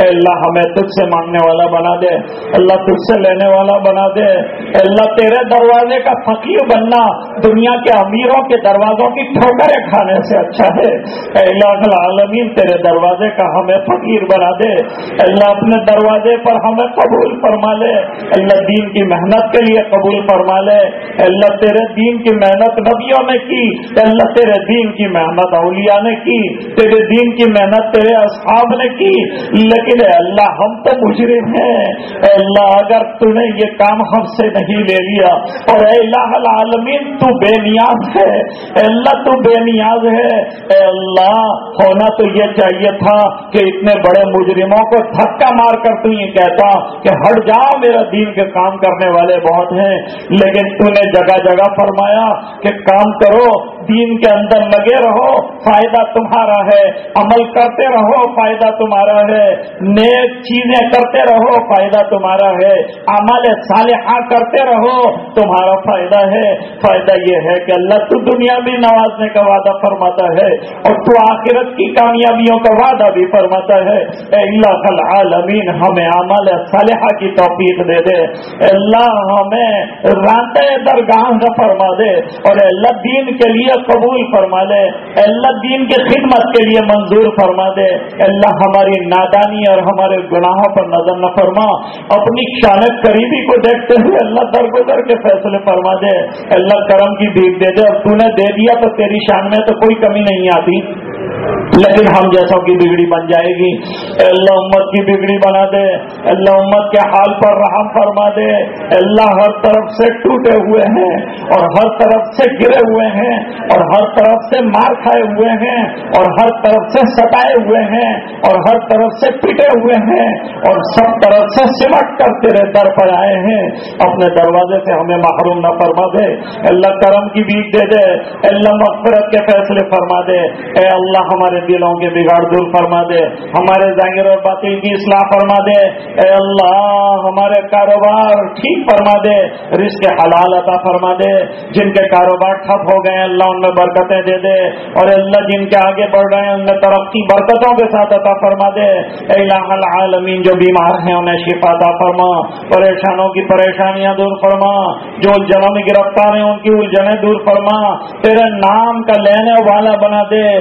اللہ، ہمیں تجھ سے مانگنے والا بنا دے۔ اللہ تجھ سے لینے والا بنا دے۔ اللہ، تیرے دروازے دروازے کا فقیر بننا دنیا کے امیروں کے دروازوں کی ٹھوکریں کھانے سے اچھا ہے۔ اللہ العالمین، تیرے دروازے کا ہمیں فقیر بنا دے۔ اللہ اپنے دروازے پر ہمیں قبول فرما لے۔ اللہ دین کی محنت کے لیے قبول فرما لے۔ اللہ تیرے دین کی محنت نبیوں نے کی۔ اللہ تیرے دین کی محنت اولیاء نے کی۔ تیرے دین کی محنت تیرے اصحاب نے کی۔ لیکن اللہ ہم تو مجرم ہیں۔ اللہ، اگر تو نے یہ کام ہم سے نہیں لے لیا اور اے اللہ العالمین، تو بے نیاز ہے۔ اے اللہ، تو بے نیاز ہے۔ اے اللہ، ہونا تو یہ چاہیے تھا کہ اتنے بڑے مجرموں کو دھکا مار کر تو یہ کہتا کہ ہٹ جاؤ، میرا دین کے کام کرنے والے بہت ہیں۔ لیکن تو نے جگہ جگہ فرمایا کہ کام کرو، دین کے اندر لگے رہو، فائدہ تمہارا ہے۔ عمل کرتے رہو، فائدہ تمہارا ہے۔ نیک چیزیں کرتے رہو، فائدہ تمہارا ہے۔ عمل صالحہ کرتے رہو، تمہارا فائدہ ہے۔ فائدہ یہ ہے کہ اللہ تو دنیا بھی نوازنے کا وعدہ فرماتا ہے اور تو آخرت کی کامیابیوں کا وعدہ بھی فرماتا ہے۔ اے اللہ العالمین، ہمیں عمل صالحہ کی توفیق دے دے۔ اللہ، ہمیں رانتے درگاہ فرما دے۔ اور اللہ، دین کے لیے قبول فرما لے اللہ، دین کی خدمت کے لیے منظور فرما دے۔ اللہ، ہماری نادانی اور ہمارے گناہوں پر نظر نہ فرما۔ اپنی شانت قریبی کو دیکھتے ہوئے اللہ درگزر کے فیصلے فرما دے، اللہ کرم کی بھیک دے دے اور تو نے دے دیا تو تیری شان میں تو کوئی کمی نہیں آتی۔ لیکن ہم جیسوں کی بگڑی بن جائے گی، اللہ امت کی بگڑی بنا دے، اللہ امت کے حال پر رحم فرما دے۔ اللہ ہر طرف سے ٹوٹے ہوئے ہیں اور ہر طرف سے گرے ہوئے ہیں اور ہر طرف سے مار کھائے ہوئے ہیں اور ہر طرف سے ستائے ہوئے ہیں اور ہر طرف سے پٹے ہوئے ہیں اور سب طرف سے سمٹ کر تیرے در پر آئے ہیں۔ اپنے دروازے سے ہمیں محروم نہ فرما دے۔ اللہ کرم کی بیچ دے دے۔ اللہ مغفرت کے فیصلے فرما دے۔ اے اللہ اللہ ہمارے دلوں کے بگاڑ دور فرما دے، ہمارے ظاہر اور باطل کی اصلاح فرما دے۔ اے اللہ، ہمارے کاروبار ٹھیک فرما دے، رزق حلال عطا فرما دے۔ جن کے کاروبار ٹھپ ہو گئے، اللہ ان میں برکتیں دے دے۔ اور اللہ، جن کے آگے بڑھ رہے ہیں، ان میں ترقی برکتوں کے ساتھ عطا فرما دے۔ اے الہ العالمین، جو بیمار ہیں، انہیں شفا عطا فرما۔ پریشانوں کی پریشانیاں دور فرما۔ جو الجھنوں میں گرفتار ہیں، ان کی الجھنیں دور فرما۔ تیرے نام کا لینے والا بنا دے۔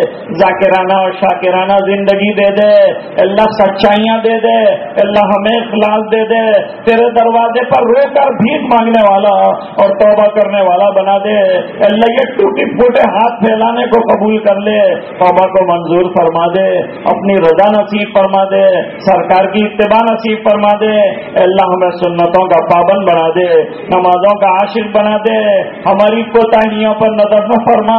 ذاکرانہ اور شاکرانہ زندگی دے دے، اللہ سچائیاں دے دے، اللہ ہمیں اخلاص دے دے، تیرے دروازے پر رو کر بھیک مانگنے والا اور توبہ کرنے والا بنا دے۔ اللہ یہ ٹوٹی پھوٹے ہاتھ پھیلانے کو قبول کر لے۔ توبہ کو منظور فرما دے، اپنی رضا نصیب فرما دے، سرکار کی اتباع نصیب فرما دے۔ اللہ ہمیں سنتوں کا پابند بنا دے، نمازوں کا عاشق بنا دے۔ ہماری کوتاہیوں پر نظر نہ فرما،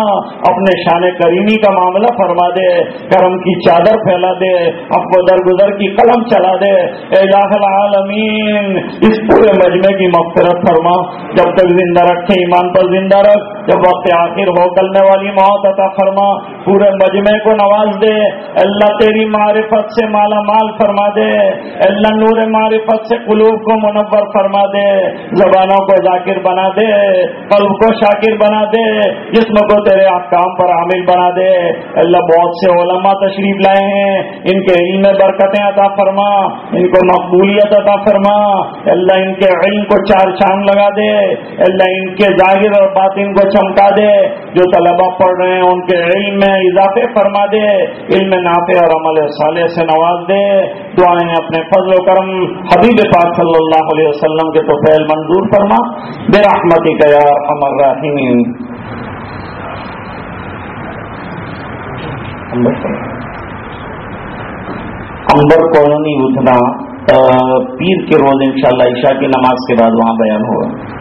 اپنے شان کریمی کا معاملہ فرما دے کرم کی چادر پھیلا دے اب درگزر کی قلم چلا دے۔ اے العالمین، اس پورے مجمے کی مغفرت فرما۔ جب تک زندہ رکھے ایمان پر زندہ رکھ۔ جب وقت آخر ہو کلنے والی موت عطا فرما۔ پورے مجمے کو نواز دے۔ اللہ تیری معرفت سے مالا مال فرما دے۔ اللہ نور معرفت سے قلوب کو منور فرما دے۔ زبانوں کو ذاکر بنا دے۔ قلب کو شاکر بنا دے۔ جسم کو تیرے احکام پر عامل بنا دے۔ اللہ بہت سے علماء تشریف لائے ہیں۔ ان کے علم میں برکتیں عطا فرما، ان کو مقبولیت عطا فرما۔ اللہ ان کے علم کو چار چاند لگا دے۔ اللہ ان کے ظاہر اور باطن کو چمکا دے۔ جو طلبہ پڑھ رہے ہیں، ان کے علم میں اضافے فرما دے۔ علم نافع اور عمل صالح سے نواز دے۔ دعائیں اپنے فضل و کرم حبیب پاک صلی اللہ علیہ وسلم کے تو پہل منظور فرما۔ بے رحمتی کا ہمر راہین امبر کالونی اٹھنا پیر کے روز انشاءاللہ عشاء کی نماز کے بعد وہاں بیان ہوگا۔